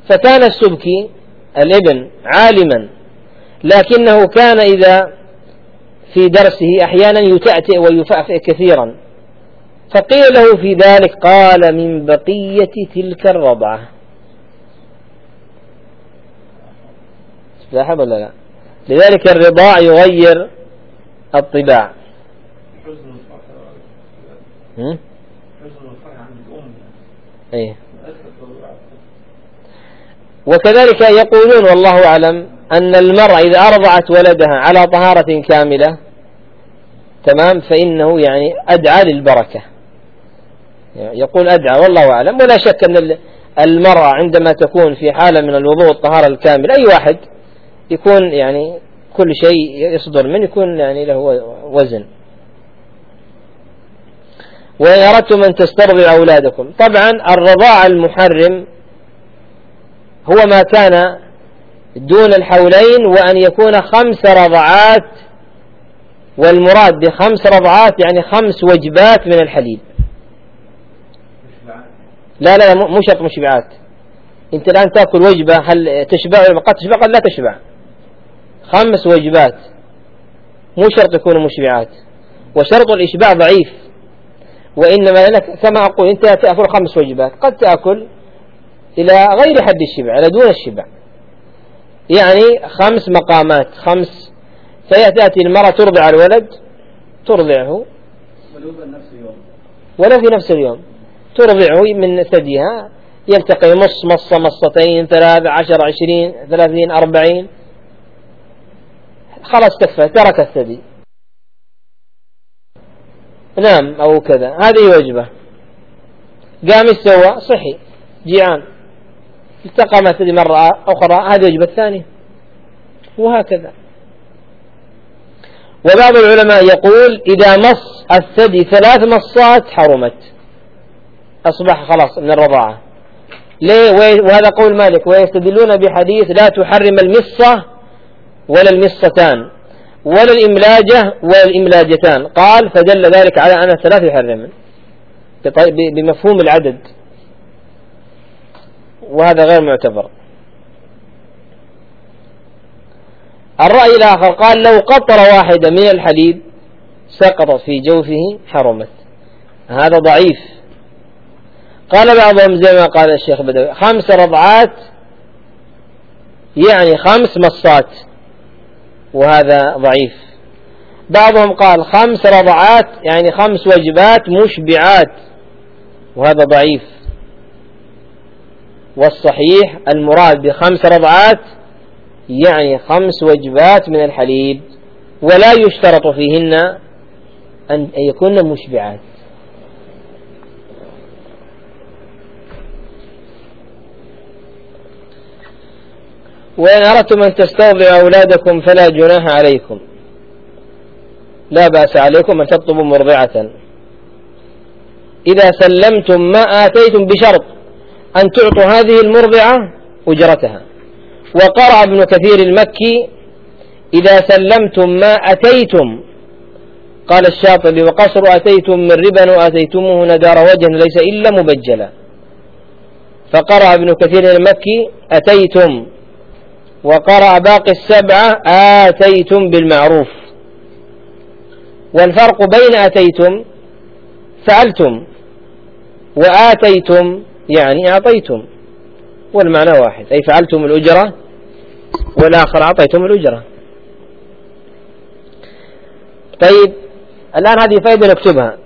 فكان السبكي الابن عالما. لكنه كان إذا في درسه أحيانا يتأتئ ويفأفئ كثيرا. فقيل له في ذلك قال من بقية تلك الرضعة. لاحظ ولا لا؟ لذلك الرضاع يغير الطباع. أيه. وكذلك يقولون والله أعلم أن المرأة إذا أرضعت ولدها على طهارة كاملة تمام؟ فإنه يعني أدعى للبركة. يقول أدعى والله أعلم. ولا شك أن المرأة عندما تكون في حالة من الوضوء والطهارة الكاملة أي واحد يكون يعني كل شيء يصدر منه يكون يعني له وزن. وإن أردتم أن تسترضعوا أولادكم. طبعا الرضاع المحرم هو ما كان دون الحولين وأن يكون خمس رضعات والمراد بخمس رضعات يعني خمس وجبات من الحليب. لا لا مو شرط مشبعات. أنت الآن تأكل وجبة هل تشبع قد تشبع؟ قد لا تشبع. خمس وجبات. مو شرط يكونوا مشبعات. وشرط الإشباع ضعيف. وإنما لك كما أقول أنت تأكل خمس وجبات. قد تأكل إلى غير حد الشبع إلى دون الشبع. يعني خمس مقامات خمس فهي تأتي المرأة ترضع الولد ترضعه. ولو في نفس اليوم. ترضعه من ثديها يلتقي مص مصة مصتين ثلاث عشر عشرين ثلاثين أربعين. خلاص كفى ترك الثدي. نام أو كذا. هذه وجبة. قام استوى صحي جيعان. مع الثدي مرة أخرى هذه وجبة ثانية وهكذا. وبعض العلماء يقول إذا مص الثدي ثلاث مصات حرمت. أصبح خلاص من الرضاعة. ليه؟ وهذا قول مالك. ويستدلون بحديث لا تحرم المصة ولا المصتان ولا الإملاجة ولا الإملاجتان. قال فدل ذلك على أن الثلاث يحرم بمفهوم العدد. وهذا غير معتبر. الرأي الآخر قال لو قطرة واحدة من الحليب سقطت في جوفه حرمت. هذا ضعيف. قال بعضهم زي ما قال الشيخ بدوي خمس رضعات يعني خمس مصات وهذا ضعيف. بعضهم قال خمس رضعات يعني خمس وجبات مشبعات وهذا ضعيف. والصحيح المراد بخمس رضعات يعني خمس وجبات من الحليب ولا يشترط فيهن أن يكون مشبعات. وإن أردتم أن تستوضعوا أولادكم فلا جناح عليكم. لا بأس عليكم أن تطلبوا مرضعة. إذا سلمتم ما آتيتم بشرط. أن تعطوا هذه المرضعة أجرتها. وقرأ ابن كثير المكي إذا سلمتم ما أتيتم. قال الشاطبي وقصر أتيتم من ربا وأتيتموه ندار وجه ليس إلا مبجلا. فقرأ ابن كثير المكي أتيتم. وقرأ باقي السبعة آتيتم بالمعروف. والفرق بين أتيتم فعلتم وآتيتم يعني أعطيتم. والمعنى واحد. أي فعلتم الأجرة والآخر أعطيتم الأجرة. طيب الآن هذه فائدة نكتبها.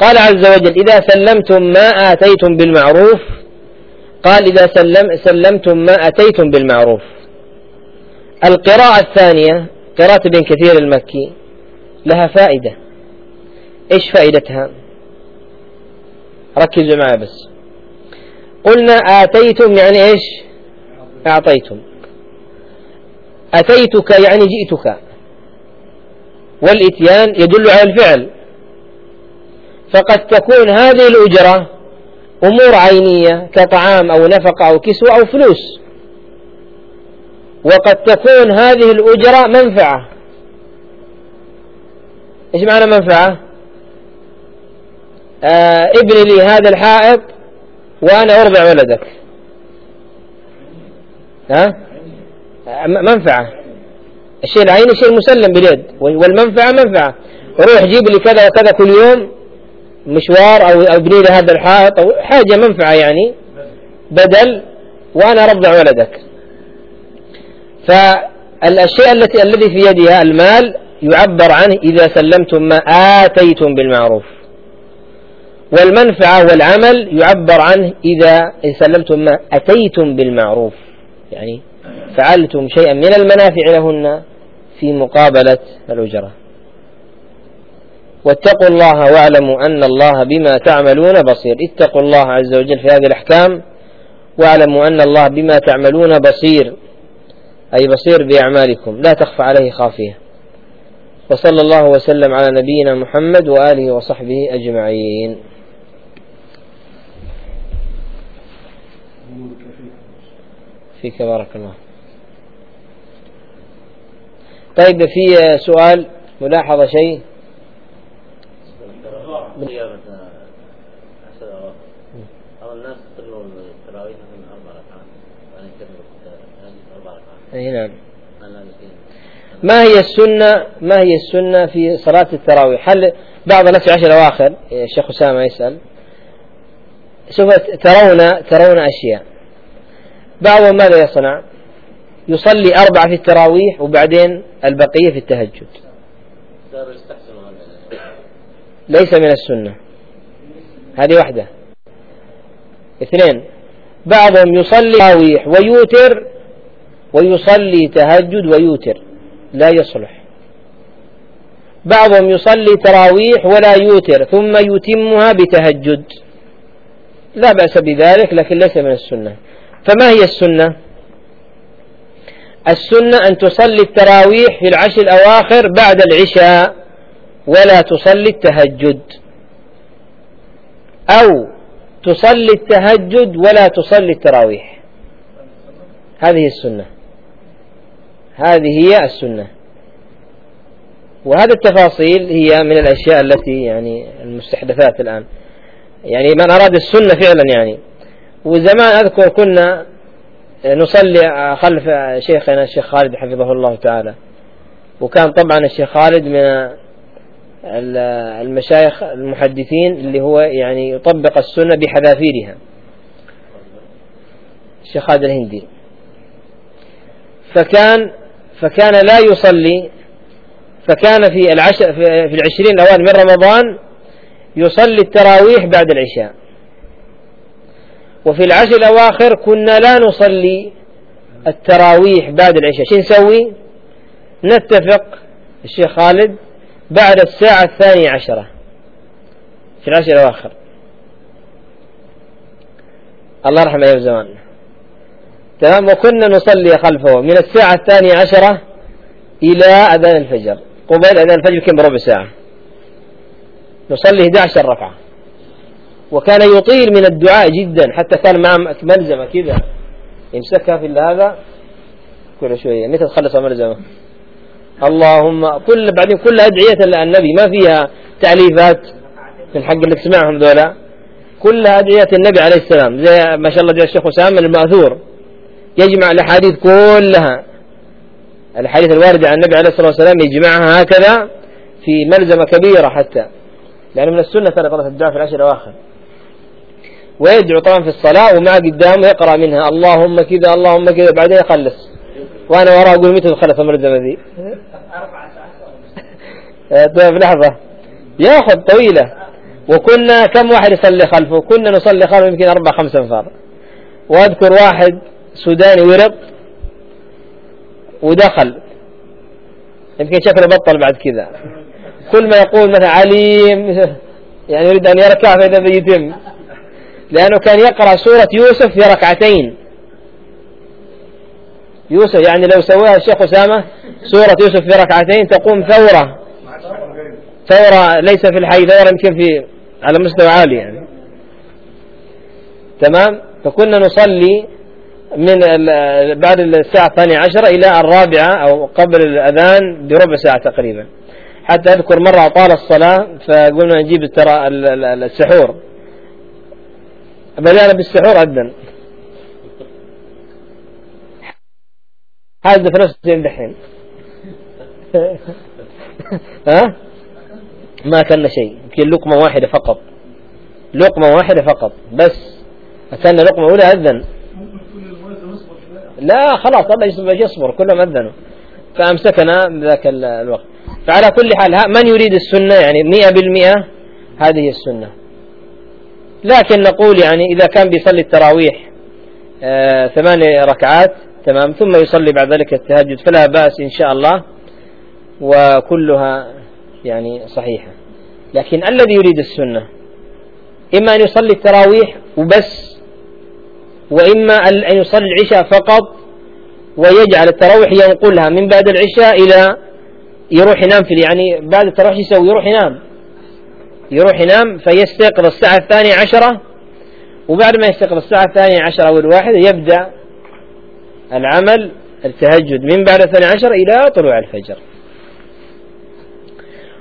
قال عز وجل إذا سلمتم ما آتيتم بالمعروف قال إذا سلم سلمتم ما أتيتم بالمعروف. القراءة الثانية قراءة ابن كثير المكي لها فائدة. إيش فائدتها؟ ركزوا معي بس. قلنا آتيتم يعني إيش؟ أعطيتم. أتيتك يعني جئتك. والإتيان يدل على الفعل. فقد تكون هذه الأجرة أمور عينية كطعام أو نفقة أو كسوة أو فلوس. وقد تكون هذه الأجرة منفعة. إيش معنى منفعة؟ آه ابني لي هذا الحائط وأنا أرضع ولدك. ها؟ منفعة. الشيء العيني شيء مسلم باليد. والمنفعة منفعة. روح جيب لي كذا وكذا كل يوم مشوار أو ابني لي هذا الحائط. أو حاجة منفعة يعني. بدل وأنا أرضع ولدك. فالشيء التي الذي في يدها المال يعبر عنه إذا سلمتم ما آتيتم بالمعروف. والمنفعة والعمل يعبر عنه إذا سلمتم ما أتيتم بالمعروف. يعني فعلتم شيئا من المنافع لهن في مقابلة الأجرة. واتقوا الله واعلموا أن الله بما تعملون بصير. اتقوا الله عز وجل في هذه الأحكام. واعلموا أن الله بما تعملون بصير. أي بصير بأعمالكم. لا تخفى عليه خافية. وصلى الله وسلم على نبينا محمد وآله وصحبه أجمعين. فيك بارك الله. طيب في سؤال ملاحظة شيء؟ الناس يصلوا التراويح من أربع ركعات وأنا أربع ركعات أي نعم ما هي السنة؟ ما هي السنة في صلاة التراويح؟ هل بعض الناس عشر أواخر الشيخ أسامة يسأل سوف ترون ترون أشياء. بعضهم ماذا يصنع؟ يصلي أربعة في التراويح وبعدين البقية في التهجد. ليس من السنة. هذه واحدة. اثنين بعضهم يصلي تراويح ويوتر ويصلي تهجد ويوتر. لا يصلح. بعضهم يصلي تراويح ولا يوتر ثم يتمها بتهجد. لا بأس بذلك لكن ليس من السنة. فما هي السنة؟ السنة أن تصلي التراويح في العشر الأواخر بعد العشاء ولا تصلي التهجد. أو تصلي التهجد ولا تصلي التراويح. هذه السنة. هذه هي السنة. وهذه التفاصيل هي من الأشياء التي يعني المستحدثات الآن. يعني من أراد السنة فعلا يعني. وزمان أذكر كنا نصلي خلف شيخنا الشيخ خالد حفظه الله تعالى. وكان طبعا الشيخ خالد من المشايخ المحدثين اللي هو يعني يطبق السنة بحذافيرها. الشيخ خالد الهندي. فكان فكان لا يصلي فكان في العشر في العشرين الأوائل من رمضان يصلي التراويح بعد العشاء. وفي العشر الأواخر كنا لا نصلي التراويح بعد العشاء. شو نسوي؟ نتفق الشيخ خالد بعد الساعة الثانية عشرة في العشر الأواخر. الله يرحمه أيام زمان. تمام؟ وكنا نصلي خلفه من الساعة الثانية عشرة إلى أذان الفجر. قبيل أذان الفجر كم؟ بربع ساعة. نصلي 11 ركعة. وكان يطيل من الدعاء جدا. حتى كان معه ملزمة كذا. يمسكها في هذا كل شوية. متى تخلص الملزمة؟ اللهم كل بعدين كل أدعية النبي ما فيها تعليفات في الحق اللي تسمعهم ذولا. كلها أدعية النبي عليه السلام. زي ما شاء الله جاء الشيخ أسامة المأثور. يجمع الأحاديث كلها. الحديث الواردة عن النبي عليه الصلاة والسلام يجمعها هكذا في ملزمة كبيرة حتى. لأن من السنة ترى الدعاء في العشر الأواخر. ويدعو طبعا في الصلاة وما قدامه يقرأ منها. اللهم كذا اللهم كذا. بعدين يخلص. وأنا وراه أقول متى تخلص الملزمة ذي طيب لحظة. ياخذ طويلة. وكنا كم واحد يصلي خلفه؟ كنا نصلي خلفه يمكن أربع خمس أنفار. وأذكر واحد سوداني ورط ودخل. يمكن شكله بطل بعد كذا. كل ما يقول مثلا عليم يعني يريد أن يركع فإذا بيتم. لأنه كان يقرأ سورة يوسف في ركعتين. يوسف يعني لو سواها الشيخ أسامة سورة يوسف في ركعتين تقوم ثورة. ثورة ليس في الحي ثورة يمكن في على مستوى عالي يعني. تمام؟ فكنا نصلي من بعد الساعة الثانية عشرة إلى الرابعة أو قبل الأذان بربع ساعة تقريبا. حتى أذكر مرة طال الصلاة فقلنا نجيب ترى السحور. بدأنا بالسحور أذن هذا في نفس الدحين ها؟ ما أكلنا شيء. يمكن لقمة واحدة فقط. لقمة واحدة فقط. بس. أكلنا لقمة أولى أذن لا خلاص الله يصبر كلهم أذنوا فأمسكنا ذاك الوقت. فعلى كل حال من يريد السنة؟ يعني مئة بالمئة هذه السنة. لكن نقول يعني إذا كان بيصلي التراويح آه ثمانية ركعات تمام ثم يصلي بعد ذلك التهجد فلا بأس إن شاء الله وكلها يعني صحيحة. لكن الذي يريد السنة إما أن يصلي التراويح وبس وإما أن يصلي العشاء فقط ويجعل التراويح ينقلها من بعد العشاء إلى يروح ينام في يعني بعد التراويح يسوي يروح ينام. يروح ينام فيستيقظ الساعة الثانية عشرة وبعد ما يستيقظ الساعة الثانية عشرة أو الواحدة يبدأ العمل التهجد من بعد الثانية عشر إلى طلوع الفجر.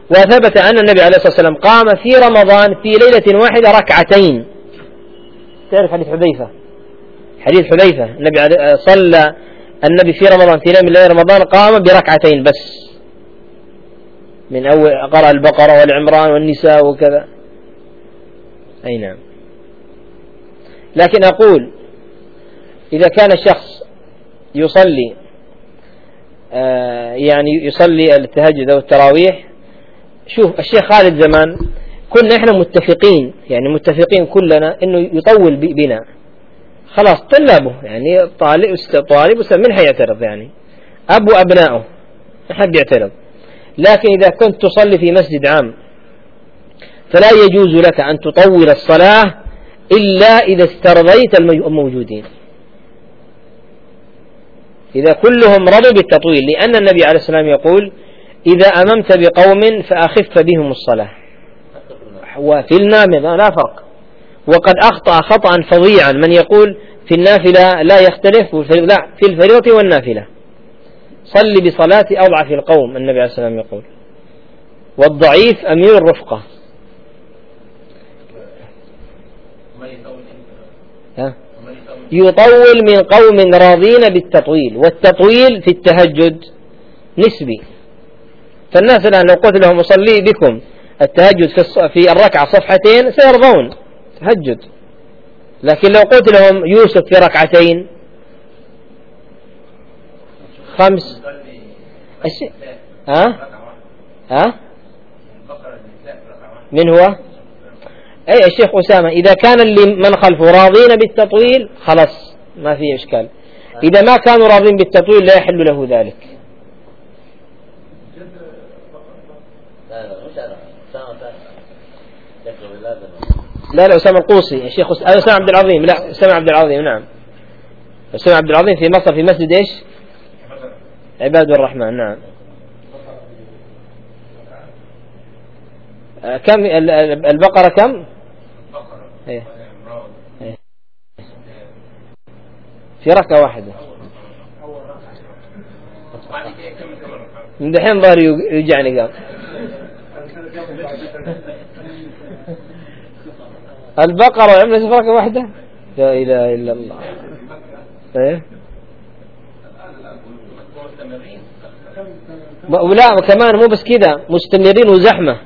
وثبت أن النبي عليه الصلاة والسلام قام في رمضان في ليلة واحدة ركعتين. تعرف حديث حذيفة؟ حديث حذيفة. النبي صلى النبي في رمضان في ليلة من رمضان قام بركعتين بس. من أول قرأ البقرة والعمران والنساء وكذا. أي نعم. لكن أقول إذا كان الشخص يصلي آه يعني يصلي التهجد أو التراويح شوف الشيخ خالد زمان كنا إحنا متفقين يعني متفقين كلنا إنه يطول بنا. خلاص طلابه يعني طالب طالب من حيعترض يعني؟ أبو أبنائه ما حد يعترض. لكن إذا كنت تصلي في مسجد عام فلا يجوز لك أن تطول الصلاة إلا إذا استرضيت الموجودين. إذا كلهم رضوا بالتطويل لأن النبي عليه السلام يقول إذا أممت بقوم فأخف بهم الصلاة وفي النافلة لا فرق. وقد أخطأ خطأ فظيعا. من يقول في النافلة لا يختلف لا في الفريضة والنافلة. صل بصلاة أضعف القوم النبي عليه السلام يقول. والضعيف أمير الرفقة. ها؟ يطول من قوم راضين بالتطويل والتطويل في التهجد نسبي. فالناس الآن لو قلت لهم أصلي بكم التهجد في الركعة صفحتين سيرضون. تهجد. لكن لو قلت لهم يوسف في ركعتين خمس. ها؟ ها؟ من هو؟ أي الشيخ أسامة إذا كان اللي من خلفه راضين بالتطويل خلاص ما في إشكال. إذا ما كانوا راضين بالتطويل لا يحل له ذلك. لا لا أسامة القوسي الشيخ أسامة عبد العظيم. لا أسامة عبد العظيم نعم. أسامة عبد العظيم في مصر في مسجد إيش؟ عباد الرحمن نعم. كم البقرة كم؟ إيه. في ركعة واحدة. من دحين ظهري يوجعني قام. البقرة وعملت في ركعة واحدة لا إله إلا الله. إيه؟ ولا كمان مو بس كذا مستمرين وزحمة.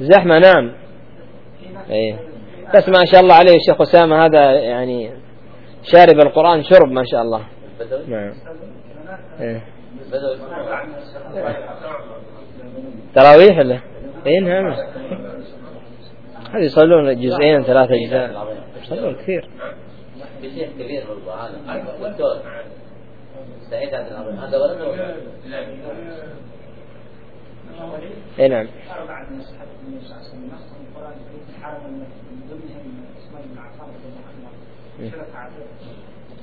زحمة نعم. إيه. بس ما شاء الله عليه الشيخ أسامة هذا يعني شارب القرآن شرب ما شاء الله. نعم. إيه. تراويح ولا؟ اي نعم. هذه يصلون جزئين ثلاثة أجزاء يصلون كثير. في شيخ كبير برضه هذا دكتور سعيد عبد هذا ولد اي نعم. أربعة من أصحاب النبي صلى الله عليه وسلم نص القرآن الكريم في الحرم المكي من ضمنهم عثمان بن عفان رضي الله عنه شرف عبد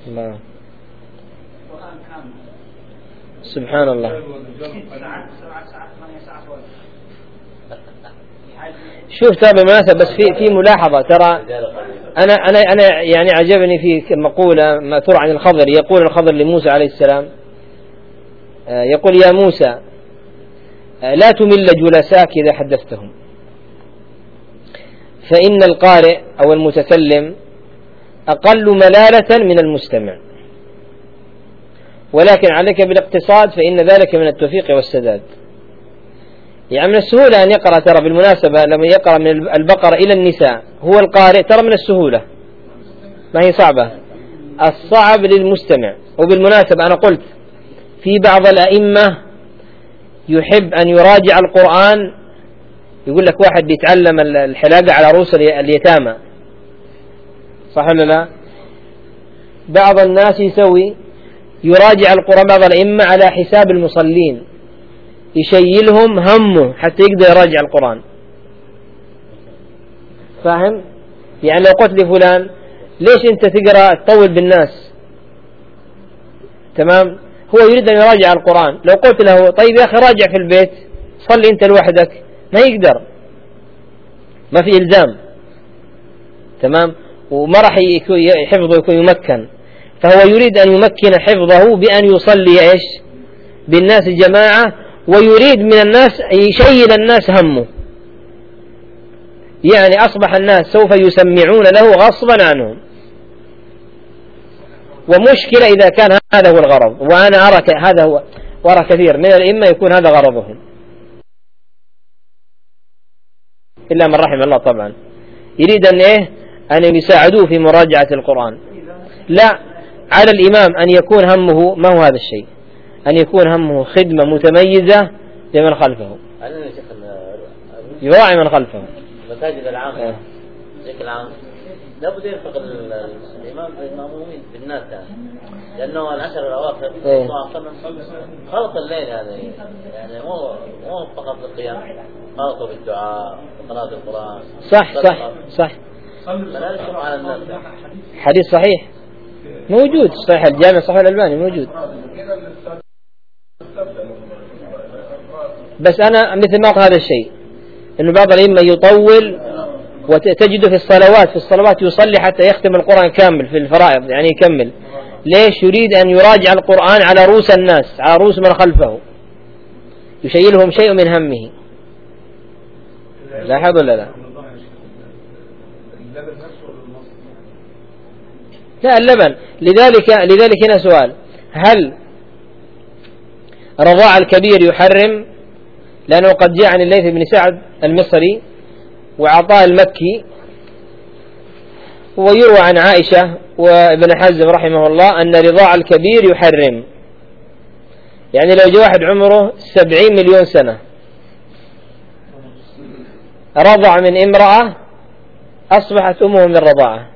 الله القرآن كامل سبحان الله. ساعات ثمانية ساعات شوف ترى بالمناسبة بس في في ملاحظة ترى أنا أنا أنا يعني عجبني في مقولة مأثورة عن الخضر يقول الخضر لموسى عليه السلام آه، يقول يا موسى آه، لا تمل جلساك إذا حدثتهم. فإن القارئ أو المتكلم أقل ملالة من المستمع. ولكن عليك بالاقتصاد فإن ذلك من التوفيق والسداد. يعني من السهولة أن يقرأ ترى بالمناسبة لما يقرأ من البقرة إلى النساء هو القارئ ترى من السهولة. ما هي صعبة؟ الصعب للمستمع. وبالمناسبة أنا قلت في بعض الأئمة يحب أن يراجع القرآن يقول لك واحد بيتعلم الحلاقة على رؤوس اليتامى. صح ولا لا؟ بعض الناس يسوي يراجع القرآن بعض الأئمة على حساب المصلين. يشيلهم همه حتى يقدر يراجع القرآن. فاهم؟ يعني لو قلت لفلان ليش أنت تقرأ تطول بالناس؟ تمام؟ هو يريد أن يراجع القرآن. لو قلت له طيب يا أخي راجع في البيت صلي أنت لوحدك ما يقدر. ما في إلزام. تمام؟ وما راح حفظه يكون يمكن. فهو يريد أن يمكن حفظه بأن يصلي إيش؟ بالناس جماعة ويريد من الناس أن يشيل الناس همه. يعني أصبح الناس سوف يسمعون له غصبا عنهم. ومشكلة إذا كان هذا هو الغرض. وأنا أرى هذا هو وأرى كثير من الأئمة يكون هذا غرضهم. إلا من رحم الله طبعا. يريد أن إيه؟ أن يساعدوه في مراجعة القرآن. لا على الإمام أن يكون همه ما هو هذا الشيء. أن يكون همه خدمة متميزة لمن خلفه. يراعي من خلفه. المساجد العامة. بشكل إيه. عام. لابد يرفق الإمام بالمأمومين بالناس يعني. لأنه العشر الأواخر إيه. خلط الليل هذا. يعني مو مو فقط القيام. خلطوا بالدعاء وقراءة القرآن. صح صح صح. حديث صحيح. موجود. صحيح. الجامع صحيح الألباني موجود. بس أنا مثل ما هذا الشيء. أنه بعض الأئمة يطول وتجد في الصلوات في الصلوات يصلي حتى يختم القرآن كامل في الفرائض يعني يكمل. ليش يريد أن يراجع القرآن على رؤوس الناس على رؤوس من خلفه؟ يشيلهم شيء من همه. لاحظ ولا لا؟ لا اللبن. لذلك لذلك هنا سؤال. هل رضاع الكبير يحرم؟ لأنه قد جاء عن الليث بن سعد المصري وعطاء المكي ويروى عن عائشة وابن حزم رحمه الله أن رضاع الكبير يحرم. يعني لو جاء واحد عمره سبعين مليون سنة. رضع من امرأة أصبحت أمه من الرضاعة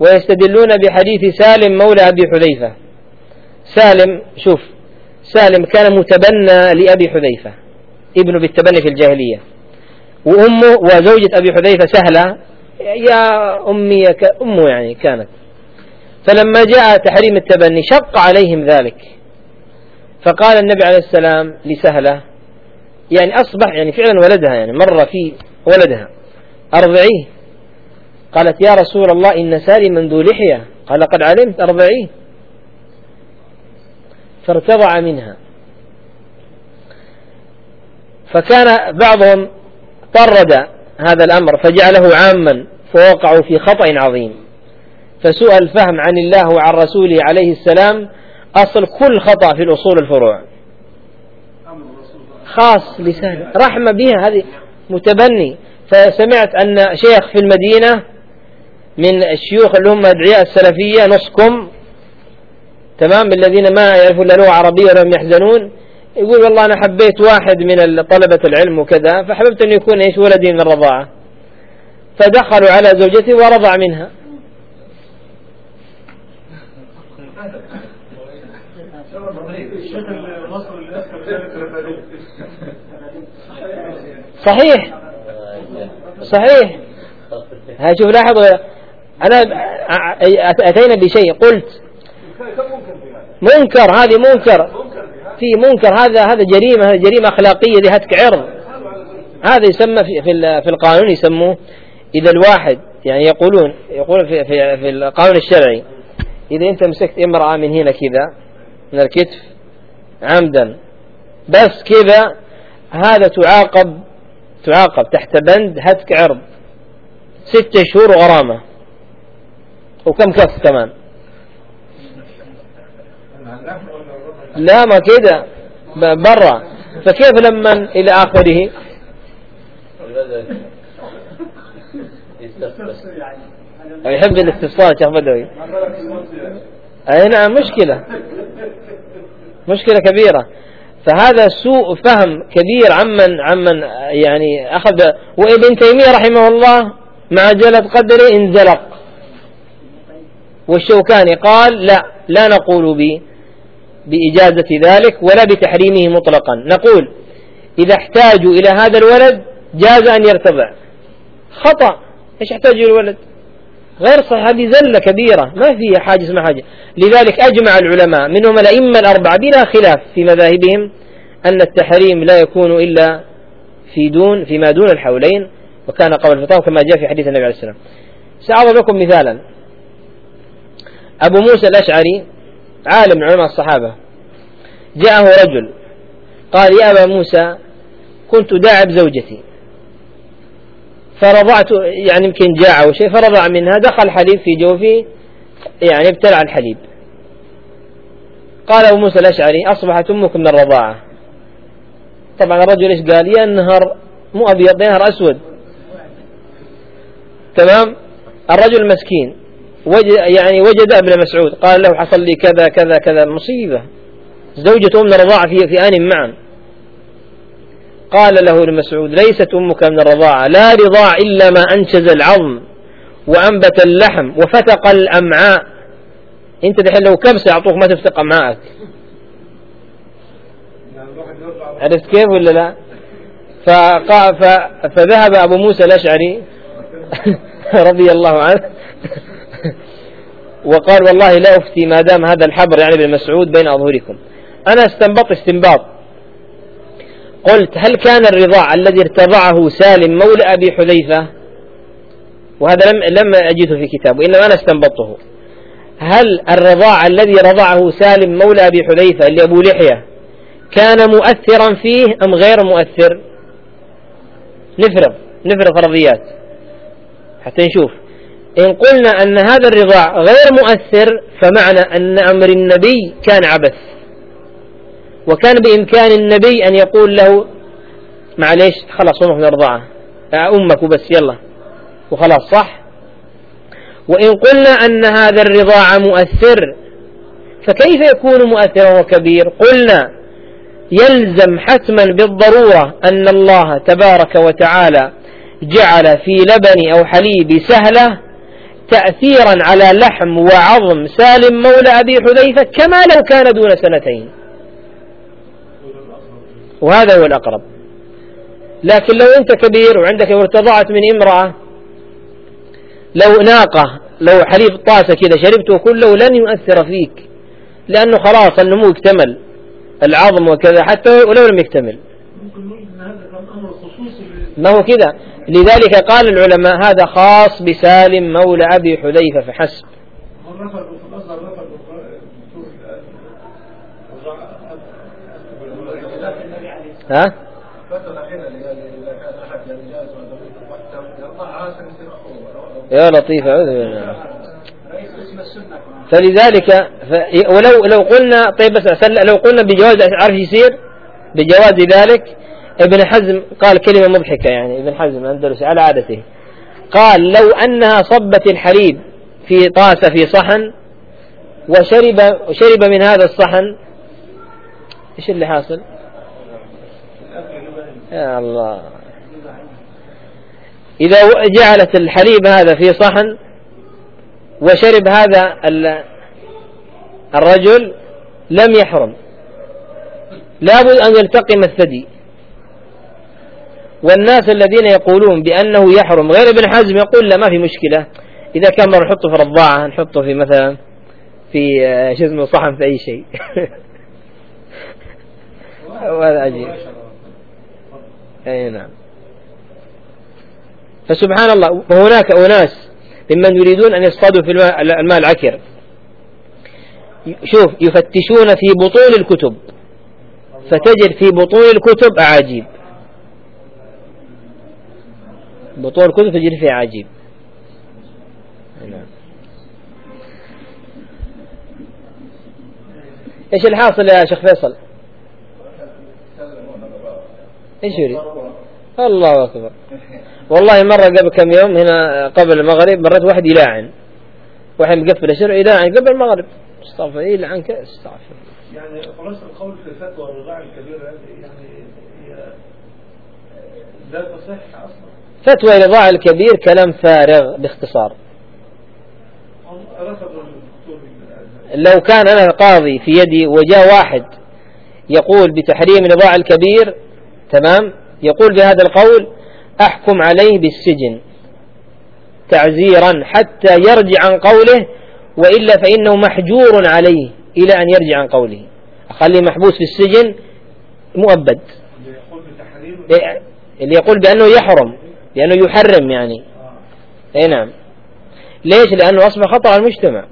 ويستدلون بحديث سالم مولى أبي حذيفة. سالم شوف سالم كان متبنى لأبي حذيفة ابنه بالتبني في الجاهلية. وأمه وزوجة أبي حذيفة سهلة يا أمي أمه يعني كانت. فلما جاء تحريم التبني شق عليهم ذلك. فقال النبي عليه السلام لسهلة يعني أصبح يعني فعلا ولدها يعني مر في ولدها. أرضعيه. قالت يا رسول الله إن سالما ذو لحية. قال قد علمت أرضعيه. فارتضع منها. وكان بعضهم طرد هذا الأمر فجعله عاما فوقعوا في خطأ عظيم. فسوء الفهم عن الله وعن رسوله عليه السلام أصل كل خطأ في الأصول الفروع. خاص لسان رحمة بها هذه متبني. فسمعت أن شيخ في المدينة من الشيوخ اللي هم أدعياء السلفية نصكم تمام؟ الذين ما يعرفون لا لغة عربية لهم يحزنون. يقول والله أنا حبيت واحد من طلبة العلم وكذا فحببت أن يكون إيش؟ ولدي من الرضاعة. فدخلوا على زوجتي ورضع منها. صحيح. صحيح. هشوف لاحظوا أنا أتينا بشيء. قلت منكر هذه منكر. في منكر هذا هذا جريمة هذا جريمة أخلاقية ذي هتك عرض. هذا يسمى في في, في القانون يسموه إذا الواحد يعني يقولون يقول في في, في القانون الشرعي إذا أنت مسكت امرأة من هنا كذا من الكتف عمدا بس كذا هذا تعاقب تعاقب تحت بند هتك عرض. ستة شهور غرامة. وكم كف كمان؟ لا ما كده. برا فكيف لما إلى آخره؟ يحب الاستفسار شيخ بدوي. أي نعم مشكلة. مشكلة كبيرة. فهذا سوء فهم كبير عمن عمن يعني أخذ. وابن تيمية رحمه الله مع جلد قدره انزلق. والشوكاني قال لا لا نقول ب بإجازة ذلك ولا بتحريمه مطلقا. نقول إذا احتاجوا إلى هذا الولد جاز أن يرتضع خطأ. إيش يحتاج الولد؟ غير صحيح هذه زلة كبيرة. ما فيها حاجة اسمها حاجة. لذلك أجمع العلماء منهم الأئمة الأربعة بلا خلاف في مذاهبهم أن التحريم لا يكون إلا في دون فيما دون الحولين وكان قبل الفطام كما جاء في حديث النبي عليه السلام سأضرب لكم مثالا. أبو موسى الأشعري عالم من علماء الصحابة. جاءه رجل قال يا أبا موسى كنت داعب زوجتي فرضعت يعني يمكن جاع أو شيء فرضع منها دخل حليب في جوفي يعني ابتلع الحليب. قال أبو موسى الأشعري أصبحت أمك من الرضاعة. طبعا الرجل إيش قال؟ ينهر مو أبيض ينهر أسود. تمام؟ الرجل المسكين. وجد يعني وجد أبن مسعود. قال له حصل لي كذا كذا كذا. مصيبة. زوجة أم الرضاعة في في آن معا. قال له ابن مسعود ليست أمك من الرضاعة. لا رضاع إلا ما أنشز العظم وأنبت اللحم وفتق الأمعاء. أنت دحين لو كبسة يعطوك ما تفتق أمعائك عرفت كيف ولا لا؟ فذهب أبو موسى الأشعري رضي الله عنه. وقال والله لا أفتي ما دام هذا الحبر يعني ابن مسعود بين أظهركم. أنا استنبط استنباط. قلت هل كان الرضاع الذي ارتضعه سالم مولى أبي حذيفة؟ وهذا لم لم أجده في كتاب وإنما أنا استنبطه هل الرضاع الذي رضعه سالم مولى أبي حذيفة اللي أبو لحية كان مؤثرا فيه أم غير مؤثر؟ نفرض نفرض فرضيات. حتى نشوف. إن قلنا أن هذا الرضاع غير مؤثر فمعنى أن أمر النبي كان عبث. وكان بإمكان النبي أن يقول له معليش خلاص أمك من الرضاعة أمك وبس يلا. وخلاص صح؟ وإن قلنا أن هذا الرضاع مؤثر فكيف يكون مؤثرا وكبير؟ قلنا يلزم حتما بالضرورة أن الله تبارك وتعالى جعل في لبن أو حليب سهلة تأثيرا على لحم وعظم سالم مولى أبي حذيفة كما لو كان دون سنتين. وهذا هو الأقرب. لكن لو أنت كبير وعندك ارتضعت من امرأة لو ناقة لو حليب طاسة كذا شربته كله لن يؤثر فيك لأنه خلاص النمو اكتمل العظم وكذا حتى ولو لم يكتمل. ما هو كذا. لذلك قال العلماء هذا خاص بسالم مولى أبي حذيفة فحسب ها؟ يا لطيف أعوذ بالله فلذلك ف... ولو لو قلنا طيب بس لو قلنا بجواز عارف يصير بجواز ذلك ابن حزم قال كلمة مضحكة يعني ابن حزم الأندلسي على عادته. قال لو أنها صبت الحليب في طاسة في صحن وشرب وشرب من هذا الصحن إيش اللي حاصل؟ يا الله. إذا جعلت الحليب هذا في صحن وشرب هذا الرجل لم يحرم. لابد أن يلتقم الثدي. والناس الذين يقولون بأنه يحرم غير ابن حزم يقول لا ما في مشكلة. إذا كان مرة نحطه في رضاعة نحطه في مثلا في آه، شو اسمه صحن في أي شيء. وهذا عجيب. أي نعم. فسبحان الله وهناك أناس ممن يريدون أن يصطادوا في الماء العكر. شوف يفتشون في بطون الكتب. فتجد في بطون الكتب أعاجيب. بطون الكتب تجد فيها عجيب. نعم. إيش الحاصل يا شيخ فيصل؟ إيش يريد؟ الله أكبر. والله مرة قبل كم يوم هنا قبل المغرب مرت واحد يلاعن. واحد مقفل الشرع يلاعن قبل المغرب. استغفر يلعنك استغفر يعني خلاص القول في الفتوى والرضاعة الكبيرة يعني لا تصح أصلا. فتوى رضاع الكبير كلام فارغ باختصار. لو كان أنا قاضي في يدي وجاء واحد يقول بتحريم رضاع الكبير تمام؟ يقول بهذا القول أحكم عليه بالسجن تعزيرا حتى يرجع عن قوله وإلا فإنه محجور عليه إلى أن يرجع عن قوله. أخليه محبوس في السجن مؤبد. اللي يقول اللي يقول بأنه يحرم. بأنه يحرم يعني. أي نعم. ليش؟ لأنه أصبح خطر على المجتمع.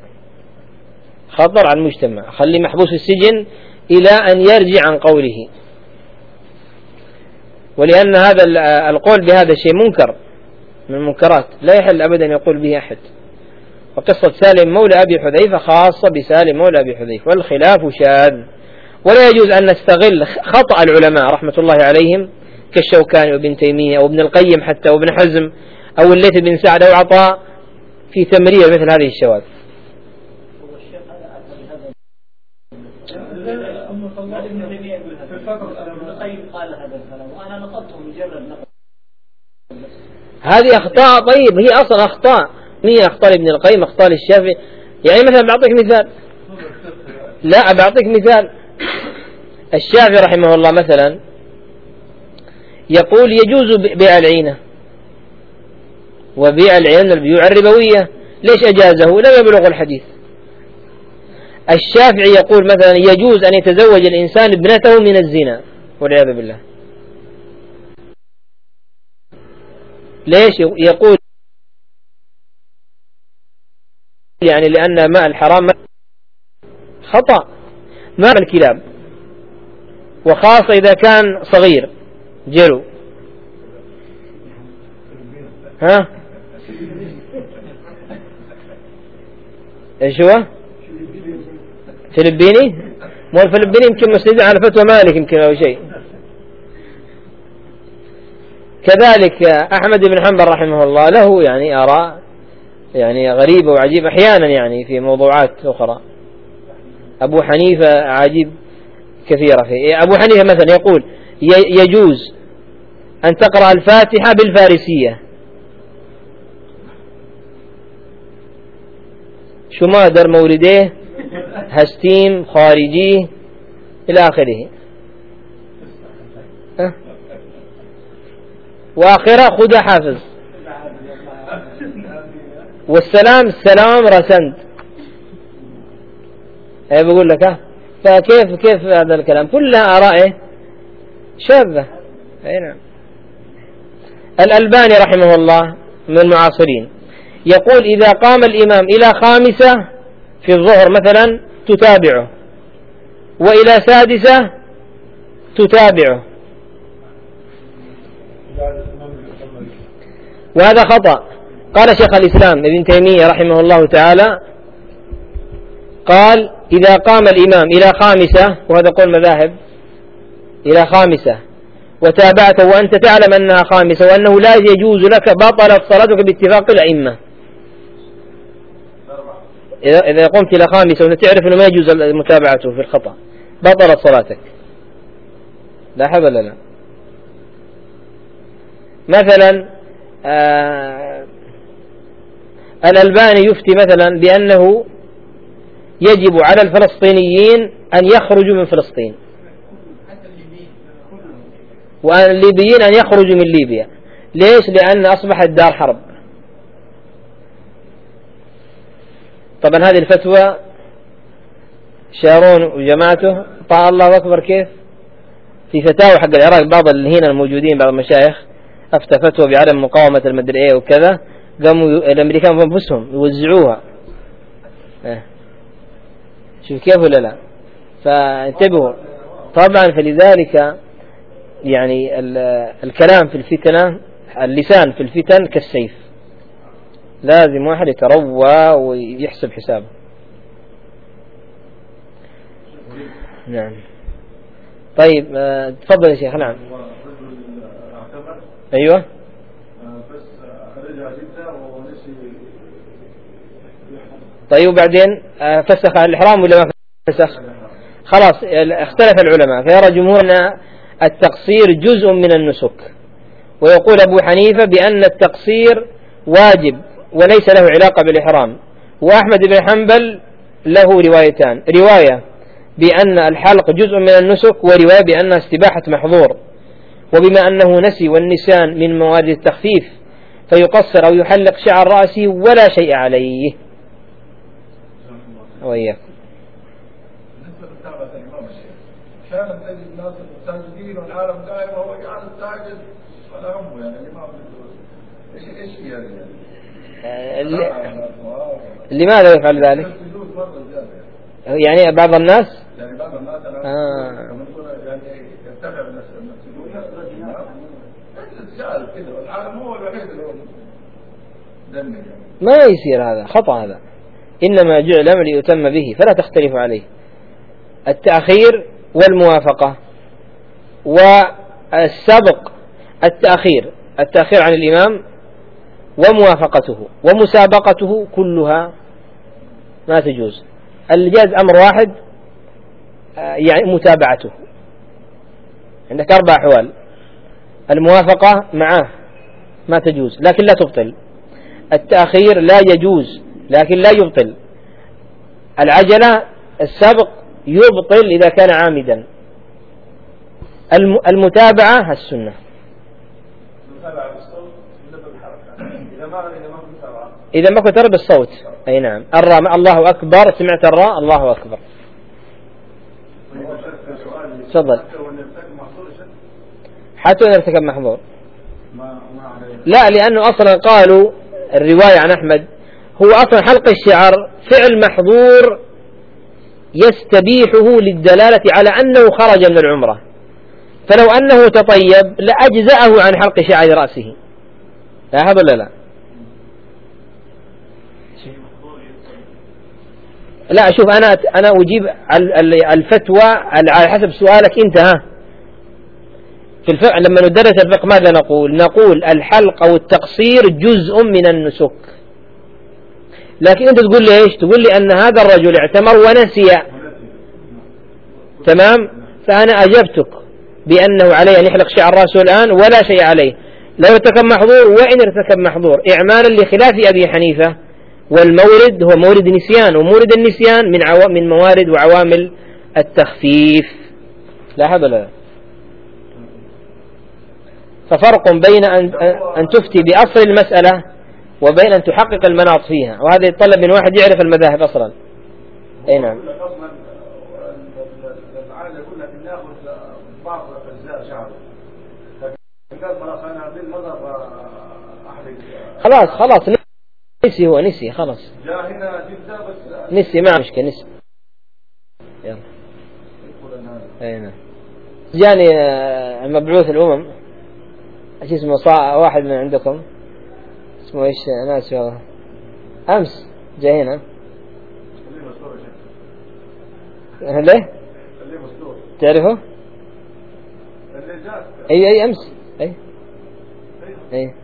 خطر على المجتمع. خليه محبوس في السجن إلى أن يرجع عن قوله. ولأن هذا ال- القول بهذا الشيء منكر من المنكرات. لا يحل أبدا يقول به أحد. وقصة سالم مولى أبي حذيفة خاصة بسالم مولى أبي حذيفة. والخلاف شاذ. ولا يجوز أن نستغل خطأ العلماء رحمة الله عليهم كالشوكاني وابن تيمية وابن القيم حتى وابن حزم أو الليث بن سعد أو عطاء في تمرير مثل هذه الشواذ. هذه أخطاء طيب هي أصلا أخطاء. هي أخطاء ابن القيم؟ أخطاء الشافعي يعني مثلا بعطيك مثال. لا بعطيك مثال. الشافعي رحمه الله مثلا يقول يجوز بيع العينة. وبيع العينة من البيوع الربوية. ليش أجازه؟ لم يبلغ الحديث. الشافعي يقول مثلا يجوز أن يتزوج الإنسان ابنته من الزنا والعياذ بالله. ليش يقول؟ يعني لأن ماء الحرام خطأ. ماء الكلاب. وخاصة إذا كان صغير. جلو ها؟ إيش هو؟ فلبيني؟ مو الفلبيني يمكن مسند على فتوى مالك يمكن أو شيء. كذلك أحمد بن حنبل رحمه الله له يعني آراء يعني غريبة وعجيبة أحيانا يعني في موضوعات أخرى. أبو حنيفة عجيب كثيرة فيه أبو حنيفة مثلا يقول يجوز أن تقرأ الفاتحة بالفارسية. شمادر مولديه؟ هستيم خارجي إلى آخره. أه؟ وآخرة خذ حافظ. والسلام السلام رسند. إيه بقول لك؟ فكيف كيف هذا الكلام؟ كلها آراء إيه؟ شاذة أي نعم. الألباني رحمه الله من المعاصرين يقول إذا قام الإمام إلى خامسة في الظهر مثلا تتابعه وإلى سادسة تتابعه. وهذا خطأ. قال شيخ الإسلام ابن تيمية رحمه الله تعالى قال إذا قام الإمام إلى خامسة وهذا قول مذاهب إلى خامسة. وتابعته وأنت تعلم أنها خامسة وأنه لا يجوز لك بطلت صلاتك باتفاق الأئمة. إذا قمت إلى خامسة وأنت تعرف أنه ما يجوز متابعته في الخطأ بطلت صلاتك. لاحظ ولا لا؟ مثلا آه الألباني يفتي مثلا بأنه يجب على الفلسطينيين أن يخرجوا من فلسطين. والليبيين أن يخرجوا من ليبيا. ليش؟ لأن أصبحت دار حرب. طبعا هذه الفتوى شارون وجماعته طال الله أكبر كيف؟ في فتاوى حق العراق بعض اللي هنا الموجودين بعض المشايخ أفتى فتوى بعدم مقاومة المدري إيه وكذا قاموا الأمريكان بأنفسهم يوزعوها. إيه. شوف كيف ولا لا؟ فانتبهوا. طبعا فلذلك يعني الكلام في الفتنة اللسان في الفتن كالسيف. لازم واحد يتروى ويحسب حسابه. نعم. طيب آه، تفضل يا شيخ. نعم. أيوه. بس ونسي يحفظ طيب وبعدين آه، فسخ الإحرام ولا ما فسخ؟ خلاص اختلف العلماء. فيرى جمهور أن التقصير جزء من النسك. ويقول أبو حنيفة بأن التقصير واجب وليس له علاقة بالإحرام. وأحمد بن حنبل له روايتان. رواية بأن الحلق جزء من النسك ورواية بأنها استباحة محظور. وبما أنه نسي والنسيان من مواد التخفيف فيقصر أو يحلق شعر رأسه ولا شيء عليه. وإياكم بالنسبة للكعبة الإمام الشيخ أحيانا تجد الناس ساجدين والعالم قائم وهو قاعد ساجد ولا همه يعني الإمام إيش إيش يعني ل- لماذا يفعل ذلك؟ يعني. يعني بعض الناس؟ يعني بعض الناس آه. يعني اللي يعني. ما يصير هذا خطأ هذا. إنما جعل ليتم به فلا تختلف عليه. التأخير والموافقة والسبق التأخير التأخير عن الإمام وموافقته ومسابقته كلها ما تجوز. الجاز أمر واحد آه، يعني متابعته. عندك أربع أحوال. الموافقة معه ما تجوز لكن لا تبطل. التأخير لا يجوز لكن لا يبطل. العجلة السبق يبطل إذا كان عامدا. الم- المتابعة السنة. إذا ما كنت ترى بالصوت. أي نعم. الراء الله أكبر. سمعت الراء. الله أكبر. تفضل. حتى وإن إذا ارتكب محظور. لا لأنه أصلا قالوا الرواية عن أحمد هو أصلا حلق الشعر فعل محظور يستبيحه للدلالة على أنه خرج من العمرة. فلو أنه تطيب لأجزأه عن حلق شعر رأسه. لاحظ ولا لا؟ لا شوف أنا أنا أجيب ال- ال- الفتوى على حسب سؤالك أنت ها. في الفقه لما ندرس الفقه ماذا نقول؟ نقول الحلق أو التقصير جزء من النسك. لكن أنت تقول لي إيش؟ تقول لي أن هذا الرجل اعتمر ونسي. تمام؟ فأنا أجبتك بأنه عليه أن يحلق شعر رأسه الآن ولا شيء عليه. لو ارتكب محظور وإن ارتكب محظور. إعمالا لخلاف أبي حنيفة. والمورد هو مورد نسيان ومورد النسيان من عوا من موارد وعوامل التخفيف. لاحظ ولا لا؟ ففرق بين أن, أن تفتي بأصل المسألة وبين أن تحقق المناط فيها. وهذا يتطلب من واحد يعرف المذاهب أصلا. أي نعم. خلاص خلاص. نسي هو نسي خلاص. نسي ما مشكلة نسي. يلا. أي نعم. جاني آه، مبعوث الأمم. إيش اسمه صا واحد من عندكم. اسمه إيش؟ ناسي والله أمس. جاي هنا. ليه؟ تعرفه؟ أي أي أمس. أي. أي.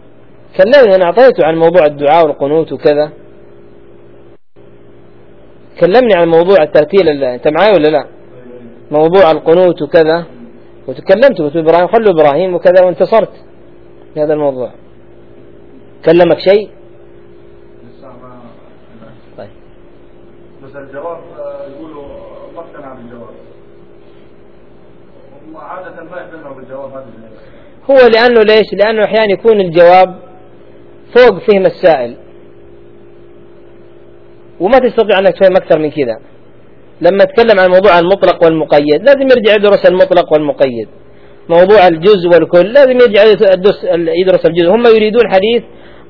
كلمني أنا أعطيته عن موضوع الدعاء والقنوت وكذا. كلمني عن موضوع الترتيل ال- أنت معاي ولا لا؟ موضوع القنوت وكذا. وتكلمت قلت إبراهيم خلوا إبراهيم وكذا وانتصرت في هذا الموضوع. كلمك شيء؟ لسه ما طيب. بس الجواب آه، يقولوا ما اقتنع بالجواب. عادة ما يهتموا بالجواب هذا. هو لأنه ليش؟ لأنه أحيانا يكون الجواب فوق فهم السائل. وما تستطيع أنك تفهم أكثر من كذا. لما تكلم عن موضوع المطلق والمقيد لازم يرجع يدرس المطلق والمقيد. موضوع الجزء والكل لازم يرجع يدرس يدرس الجزء. هم يريدون حديث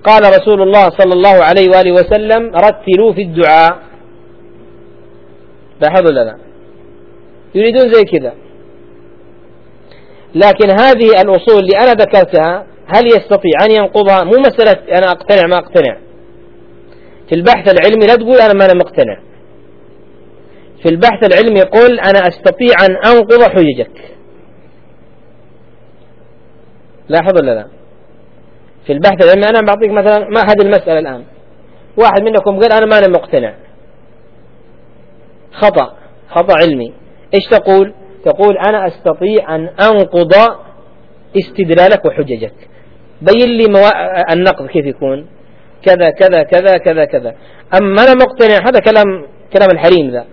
قال رسول الله صلى الله عليه وآله وسلم رتلوا في الدعاء. لاحظوا لنا يريدون زي كذا. لكن هذه الأصول اللي أنا ذكرتها هل يستطيع أن ينقضها؟ مو مسألة أنا أقتنع ما أقتنع. في البحث العلمي لا تقول أنا ما أنا مقتنع. في البحث العلمي قل أنا أستطيع أن أنقض حججك. لاحظ ولا لا؟ في البحث العلمي أنا بعطيك مثلا ما هذه المسألة الآن. واحد منكم قال أنا ما أنا مقتنع. خطأ خطأ علمي. إيش تقول؟ تقول أنا أستطيع أن أنقض استدلالك وحججك. بين لي موا... النقض كيف يكون؟ كذا كذا كذا كذا كذا. أما أنا مقتنع هذا كلام كلام الحريم ذا.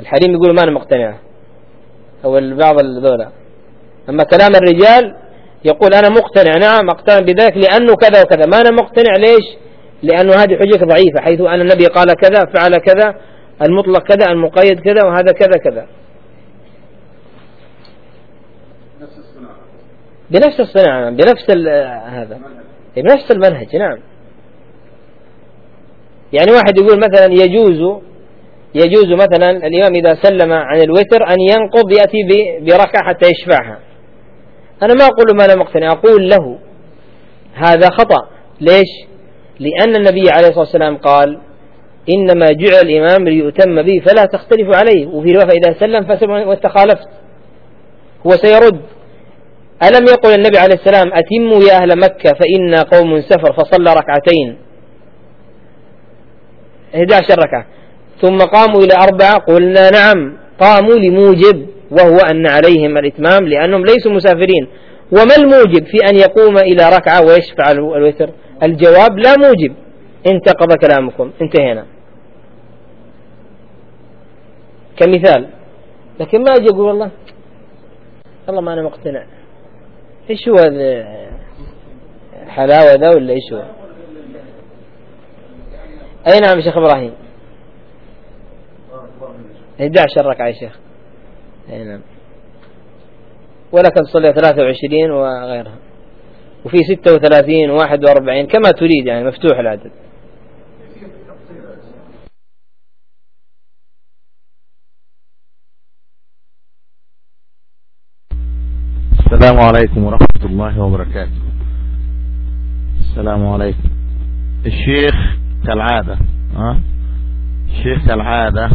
الحريم يقول ما أنا مقتنع. أو بعض الذولا أما كلام الرجال يقول أنا مقتنع نعم أقتنع بذلك لأنه كذا وكذا. ما أنا مقتنع ليش؟ لأنه هذه حجة ضعيفة حيث أن النبي قال كذا فعل كذا المطلق كذا المقيد كذا وهذا كذا كذا. نفس الصناعة. بنفس الصناعة نعم. بنفس هذا. بنفس المنهج نعم. يعني واحد يقول مثلا يجوز يجوز مثلا الإمام إذا سلم عن الوتر أن ينقض يأتي بركعة حتى يشفعها. أنا ما أقول ما أنا مقتنع أقول له هذا خطأ. ليش؟ لأن النبي عليه الصلاة والسلام قال إنما جعل الإمام ليؤتم به فلا تختلف عليه وفي رواية إذا سلم فسلم وانت خالفت هو سيرد. ألم يقل النبي عليه السلام أتموا يا أهل مكة فإنا قوم سفر فصلى ركعتين. 11 ركعة. ثم قاموا إلى أربعة قلنا نعم قاموا لموجب. وهو أن عليهم الإتمام لأنهم ليسوا مسافرين. وما الموجب في أن يقوم إلى ركعة ويشفع الوتر؟ الجواب لا موجب. انتقض كلامكم. انتهينا. كمثال. لكن ما أجي أقول والله. والله ما أنا مقتنع. إيش هو حلاوة ذا ولا إيش هو؟ أي نعم شيخ إبراهيم. 11 ركعة يا شيخ. نعم. ولك تصلي 23 وغيرها. وفي 36 41 كما تريد يعني مفتوح العدد. السلام عليكم ورحمة الله وبركاته. السلام عليكم. الشيخ كالعادة ها؟ الشيخ كالعادة